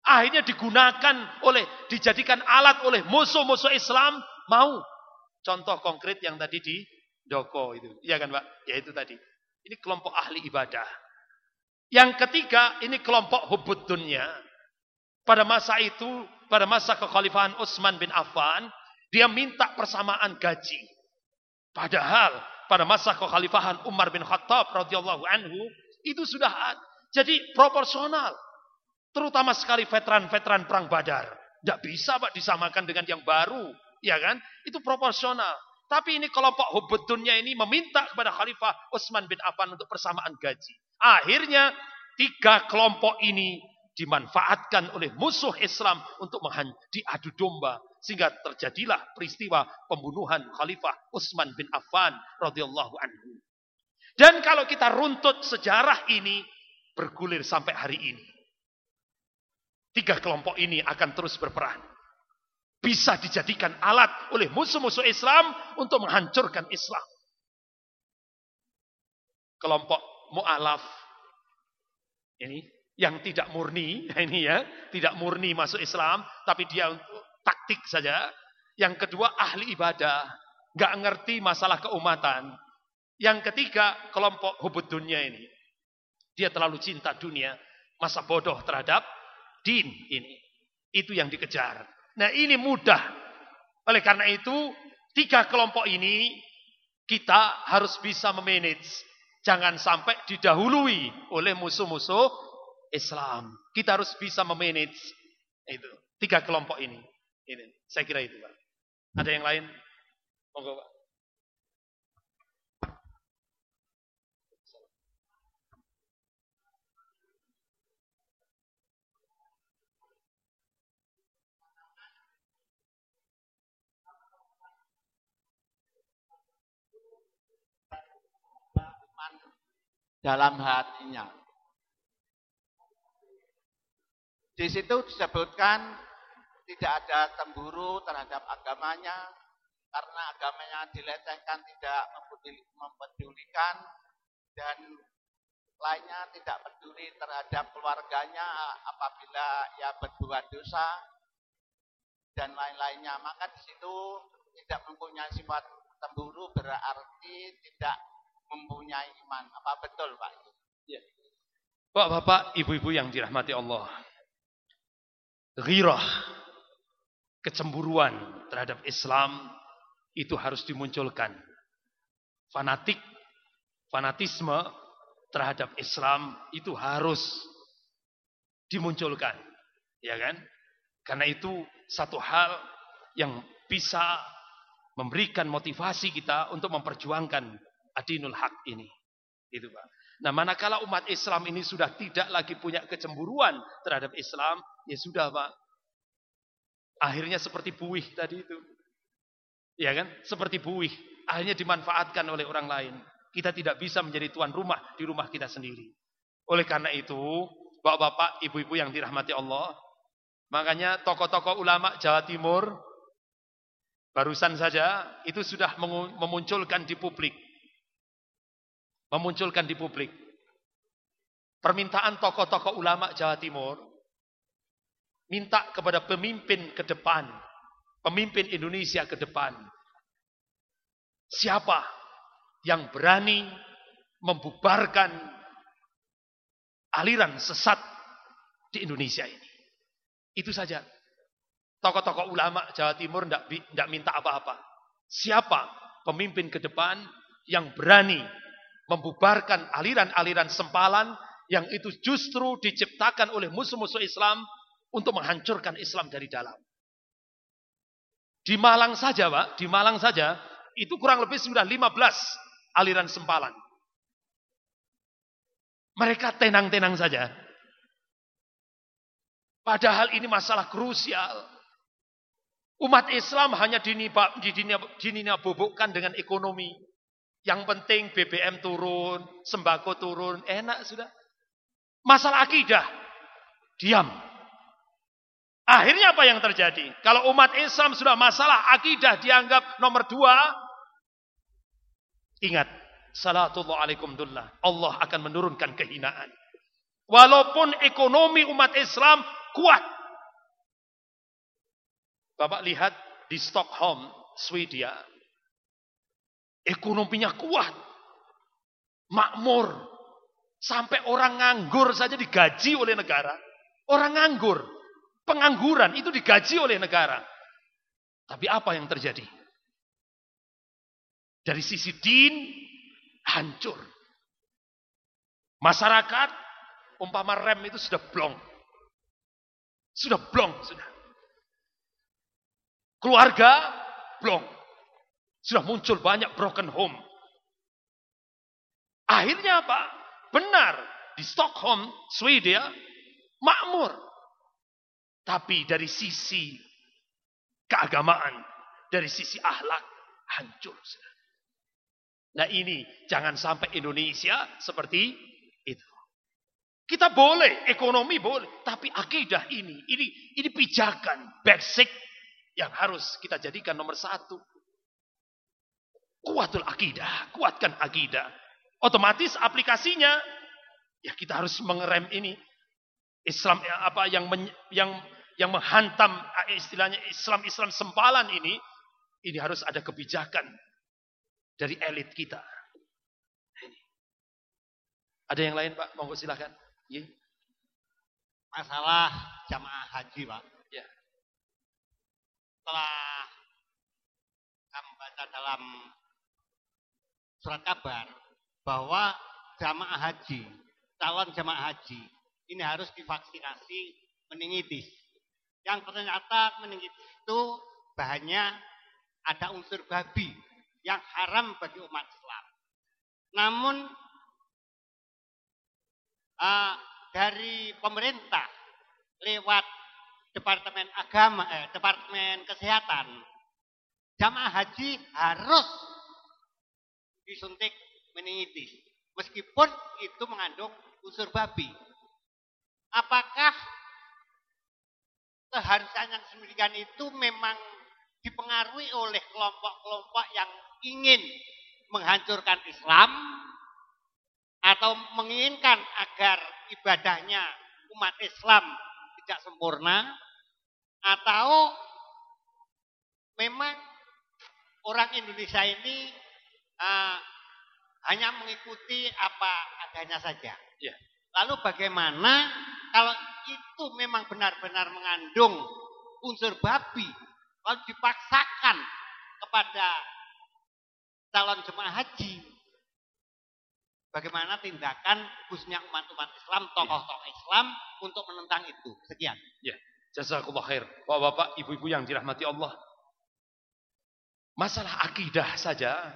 Akhirnya digunakan oleh, dijadikan alat oleh musuh-musuh Islam, mau. Contoh konkret yang tadi di Doko itu. Iya kan Pak? Ya itu tadi. Ini kelompok ahli ibadah. Yang ketiga, ini kelompok hubud dunia. Pada masa itu, pada masa kekhalifahan Utsman bin Affan, dia minta persamaan gaji. Padahal pada masa kekhalifahan Umar bin Khattab radhiyallahu anhu itu sudah jadi proporsional. Terutama sekali veteran-veteran perang Badar. Tidak bisa Pak disamakan dengan yang baru, ya kan? Itu proporsional. Tapi ini kelompok hubud dunia ini meminta kepada Khalifah Utsman bin Affan untuk persamaan gaji. Akhirnya tiga kelompok ini dimanfaatkan oleh musuh Islam untuk diadu domba sehingga terjadilah peristiwa pembunuhan Khalifah Utsman bin Affan radhiyallahu anhu. Dan kalau kita runtut sejarah ini bergulir sampai hari ini. Tiga kelompok ini akan terus berperan. Bisa dijadikan alat oleh musuh-musuh Islam untuk menghancurkan Islam. Kelompok mu'alaf ini yang tidak murni, ini ya, tidak murni masuk Islam, tapi dia untuk taktik saja. Yang kedua ahli ibadah, nggak ngerti masalah keumatan. Yang ketiga kelompok hubud dunia ini. Dia terlalu cinta dunia, masa bodoh terhadap din ini. Itu yang dikejar. Nah ini mudah. Oleh karena itu, tiga kelompok ini kita harus bisa memanage. Jangan sampai didahului oleh musuh-musuh Islam. Kita harus bisa memanage itu tiga kelompok ini. Ini, saya kira itu, Pak. Ada yang lain? Monggo, Pak. Dalam hatinya. Di situ disebutkan tidak ada cemburu terhadap agamanya, karena agamanya dilecehkan tidak mempedulikan, dan lainnya tidak peduli terhadap keluarganya apabila ia berbuat dosa, dan lain-lainnya. Maka di situ tidak mempunyai sifat cemburu berarti tidak mempunyai iman. Apa betul Pak? Ya. Bapak-bapak, ibu-ibu yang dirahmati Allah. Ghirah kecemburuan terhadap Islam itu harus dimunculkan. Fanatik, fanatisme terhadap Islam itu harus dimunculkan. Ya kan? Karena itu satu hal yang bisa memberikan motivasi kita untuk memperjuangkan adinul hak ini. Itu Pak. Nah, manakala umat Islam ini sudah tidak lagi punya kecemburuan terhadap Islam, ya sudah Pak. Akhirnya seperti buih tadi itu. Ya kan? Seperti buih. Akhirnya dimanfaatkan oleh orang lain. Kita tidak bisa menjadi tuan rumah di rumah kita sendiri. Oleh karena itu, bapak-bapak, ibu-ibu yang dirahmati Allah, makanya tokoh-tokoh ulama Jawa Timur barusan saja itu sudah memunculkan di publik. Memunculkan di publik. Permintaan tokoh-tokoh ulama Jawa Timur minta kepada pemimpin ke depan, pemimpin Indonesia ke depan. Siapa yang berani membubarkan aliran sesat di Indonesia ini? Itu saja. tokoh-tokoh ulama Jawa Timur tidak minta apa-apa. Siapa pemimpin ke depan yang berani membubarkan aliran-aliran sempalan yang itu justru diciptakan oleh musuh-musuh Islam untuk menghancurkan Islam dari dalam. Di Malang saja, Pak, di Malang saja itu kurang lebih sudah 15 aliran sempalan. Mereka tenang-tenang saja. Padahal ini masalah krusial. Umat Islam hanya dinina bobokkan dengan ekonomi. Yang penting BBM turun, sembako turun, enak sudah. Masalah akidah, diam. Akhirnya apa yang terjadi? Kalau umat Islam sudah masalah akidah dianggap nomor dua, ingat, salatullah alaikum dullah. Allah akan menurunkan kehinaan. Walaupun ekonomi umat Islam kuat. Bapak lihat di Stockholm, Swedia. Ekonominya kuat. Makmur. Sampai orang nganggur saja digaji oleh negara. Orang nganggur. Pengangguran itu digaji oleh negara. Tapi apa yang terjadi? Dari sisi din, hancur. Masyarakat, umpama rem itu sudah blong. Sudah blong, sudah. Keluarga, blong. Sudah muncul banyak broken home. Akhirnya apa? Benar, di Stockholm, Swedia, makmur. Tapi dari sisi keagamaan, dari sisi ahlak, hancur. Nah ini jangan sampai Indonesia seperti itu. Kita boleh, ekonomi boleh, tapi akidah ini, ini, ini pijakan, basic yang harus kita jadikan nomor satu. Kuatul akidah, kuatkan akidah. Otomatis aplikasinya, ya kita harus mengerem ini. Islam apa yang men, yang yang menghantam istilahnya Islam-Islam sempalan ini, ini harus ada kebijakan dari elit kita. Ada yang lain Pak? Monggo silahkan. Ya. Masalah jamaah haji Pak. Ya. Setelah kami baca dalam surat kabar bahwa jamaah haji, calon jamaah haji, ini harus divaksinasi meningitis. Yang ternyata meningitis itu bahannya ada unsur babi yang haram bagi umat Islam. Namun uh, dari pemerintah lewat Departemen Agama, eh, Departemen Kesehatan, jamaah haji harus disuntik meningitis, meskipun itu mengandung unsur babi. Apakah keharusan yang semedikan itu memang dipengaruhi oleh kelompok-kelompok yang ingin menghancurkan Islam? Atau menginginkan agar ibadahnya umat Islam tidak sempurna? Atau memang orang Indonesia ini uh, hanya mengikuti apa adanya saja. Yeah. Lalu bagaimana kalau itu memang benar-benar mengandung unsur babi, lalu dipaksakan kepada calon jemaah haji, bagaimana tindakan khususnya umat-umat Islam, tokoh-tokoh Islam untuk menentang itu. Sekian. Ya, jazakallah khair. Bapak-bapak, ibu-ibu yang dirahmati Allah. Masalah akidah saja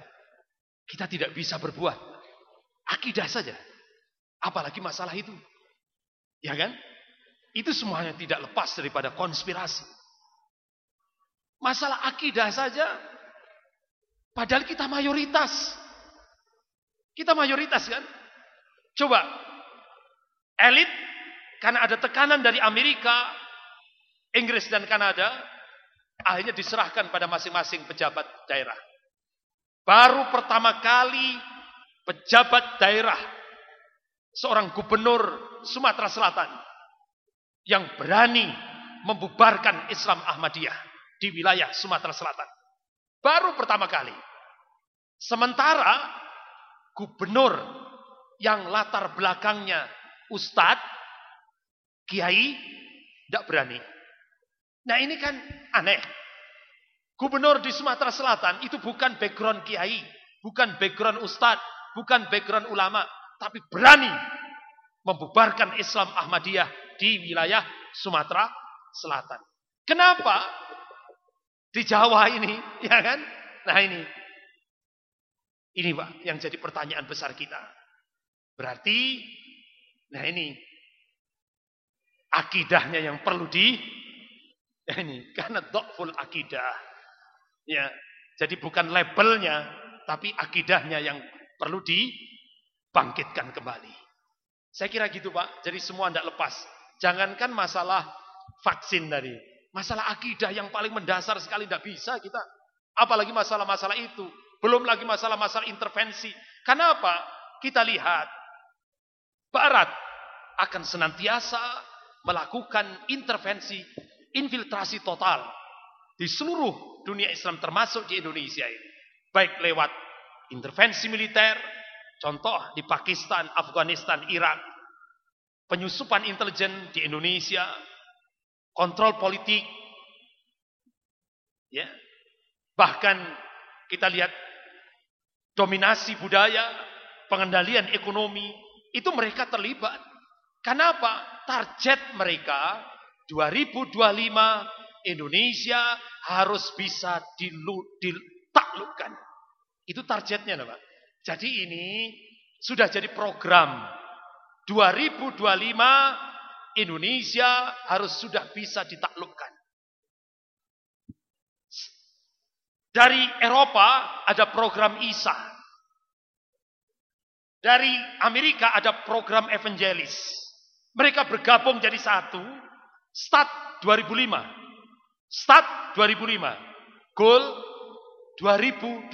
kita tidak bisa berbuat. Akidah saja. Apalagi masalah itu. Ya kan? Itu semuanya tidak lepas daripada konspirasi. Masalah akidah saja padahal kita mayoritas. Kita mayoritas kan? Coba elit karena ada tekanan dari Amerika, Inggris dan Kanada, akhirnya diserahkan pada masing-masing pejabat daerah. Baru pertama kali pejabat daerah seorang gubernur Sumatera Selatan yang berani membubarkan Islam Ahmadiyah di wilayah Sumatera Selatan. Baru pertama kali. Sementara gubernur yang latar belakangnya ustadz, kiai, tidak berani. Nah ini kan aneh. Gubernur di Sumatera Selatan itu bukan background kiai, bukan background ustadz, bukan background ulama, tapi berani membubarkan Islam Ahmadiyah di wilayah Sumatera Selatan. Kenapa? Di Jawa ini, ya kan? Nah ini. Ini Pak, yang jadi pertanyaan besar kita. Berarti, nah ini, akidahnya yang perlu di, ini, karena dokful akidah. Ya, jadi bukan labelnya, tapi akidahnya yang perlu dibangkitkan kembali. Saya kira gitu Pak, jadi semua tidak lepas. Jangankan masalah vaksin tadi, masalah akidah yang paling mendasar sekali tidak bisa kita. Apalagi masalah-masalah itu. Belum lagi masalah-masalah intervensi. Kenapa? Kita lihat Barat akan senantiasa melakukan intervensi, infiltrasi total di seluruh dunia Islam termasuk di Indonesia ini. Baik lewat intervensi militer, contoh di Pakistan, Afghanistan, Irak, penyusupan intelijen di Indonesia, kontrol politik, ya, bahkan kita lihat dominasi budaya, pengendalian ekonomi, itu mereka terlibat. Kenapa? Target mereka 2025 Indonesia harus bisa ditaklukkan. Itu targetnya, Pak. Jadi ini sudah jadi program 2025 Indonesia harus sudah bisa ditaklukkan. Dari Eropa ada program ISA. Dari Amerika ada program evangelis. Mereka bergabung jadi satu. Start 2005. Start 2005. Goal 2020.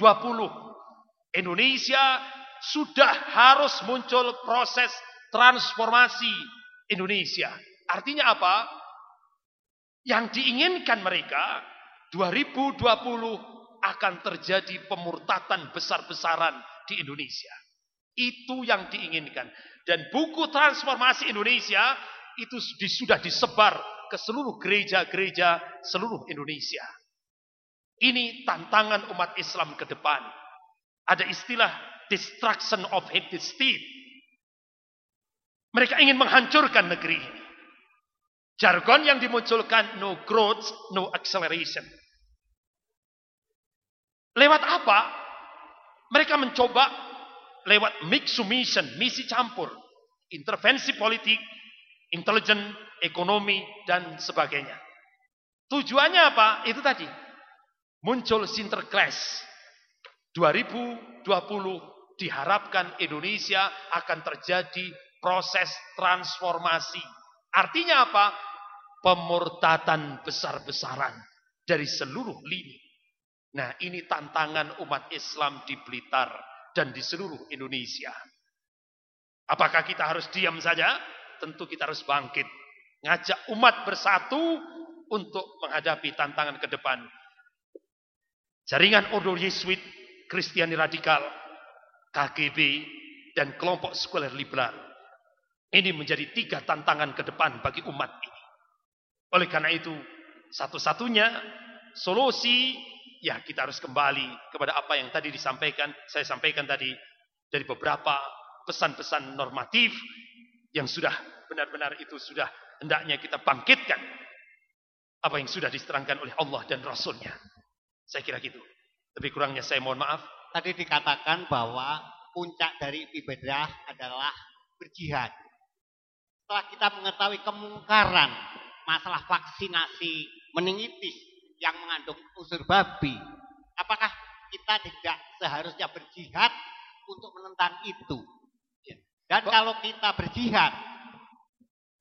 Indonesia sudah harus muncul proses transformasi Indonesia. Artinya apa? Yang diinginkan mereka 2020 akan terjadi pemurtatan besar-besaran di Indonesia. Itu yang diinginkan. Dan buku transformasi Indonesia itu sudah disebar ke seluruh gereja-gereja seluruh Indonesia. Ini tantangan umat Islam ke depan. Ada istilah destruction of the state. Mereka ingin menghancurkan negeri ini. Jargon yang dimunculkan no growth, no acceleration. Lewat apa? Mereka mencoba lewat mix mission, misi campur, intervensi politik, intelijen, ekonomi, dan sebagainya. Tujuannya apa? Itu tadi. Muncul sinterklas. 2020 diharapkan Indonesia akan terjadi proses transformasi. Artinya apa? Pemurtatan besar-besaran dari seluruh lini. Nah ini tantangan umat Islam di Blitar dan di seluruh Indonesia. Apakah kita harus diam saja? Tentu kita harus bangkit. Ngajak umat bersatu untuk menghadapi tantangan ke depan. Jaringan Ordo Yesuit, Kristiani Radikal, KGB, dan kelompok sekuler liberal. Ini menjadi tiga tantangan ke depan bagi umat ini. Oleh karena itu, satu-satunya solusi ya kita harus kembali kepada apa yang tadi disampaikan, saya sampaikan tadi dari beberapa pesan-pesan normatif yang sudah benar-benar itu sudah hendaknya kita bangkitkan apa yang sudah diserangkan oleh Allah dan Rasulnya. Saya kira gitu. Lebih kurangnya saya mohon maaf. Tadi dikatakan bahwa puncak dari ibadah adalah berjihad. Setelah kita mengetahui kemungkaran masalah vaksinasi meningitis yang mengandung unsur babi, apakah kita tidak seharusnya berjihad untuk menentang itu? Dan kalau kita berjihad,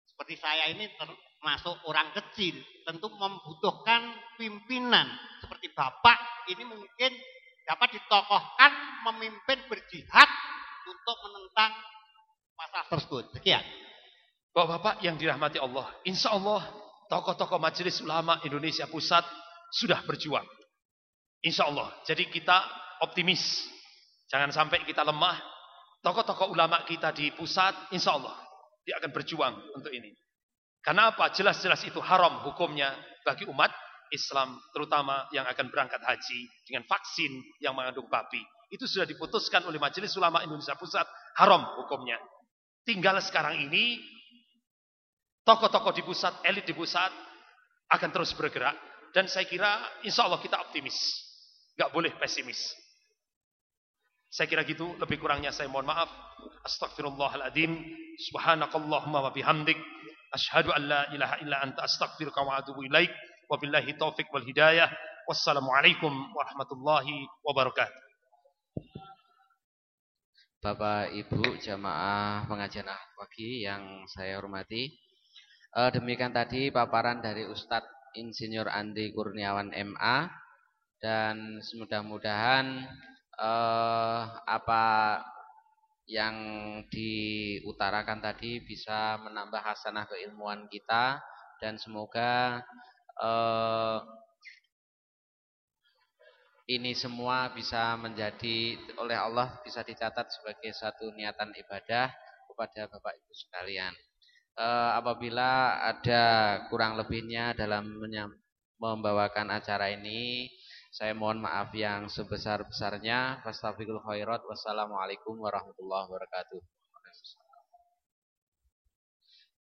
seperti saya ini termasuk orang kecil, tentu membutuhkan pimpinan seperti bapak ini mungkin dapat ditokohkan memimpin berjihad untuk menentang masalah tersebut. Sekian. Bapak-bapak yang dirahmati Allah, insya Allah tokoh-tokoh majelis ulama Indonesia Pusat sudah berjuang. Insya Allah. Jadi kita optimis. Jangan sampai kita lemah. Tokoh-tokoh ulama kita di pusat, insya Allah. Dia akan berjuang untuk ini. Karena apa? Jelas-jelas itu haram hukumnya. bagi umat Islam terutama yang akan berangkat haji dengan vaksin yang mengandung babi. Itu sudah diputuskan oleh Majelis Ulama Indonesia Pusat haram hukumnya. Tinggal sekarang ini tokoh-tokoh di pusat, elit di pusat akan terus bergerak dan saya kira insya Allah kita optimis. Gak boleh pesimis. Saya kira gitu, lebih kurangnya saya mohon maaf. Astagfirullahaladzim. Subhanakallahumma wa bihamdik. Ashhadu an la ilaha illa anta astaghfiruka wa atubu ilaik. Wabillahi taufik wal hidayah. Wassalamualaikum warahmatullahi wabarakatuh. Bapak Ibu jamaah pengajian pagi yang saya hormati. Eh, demikian tadi paparan dari Ustadz Insinyur Andi Kurniawan MA dan mudah-mudahan eh, apa yang diutarakan tadi bisa menambah hasanah keilmuan kita dan semoga eh, ini semua bisa menjadi oleh Allah bisa dicatat sebagai satu niatan ibadah kepada Bapak Ibu sekalian. E, apabila ada kurang lebihnya dalam membawakan acara ini, saya mohon maaf yang sebesar-besarnya. Wassalamualaikum warahmatullahi wabarakatuh.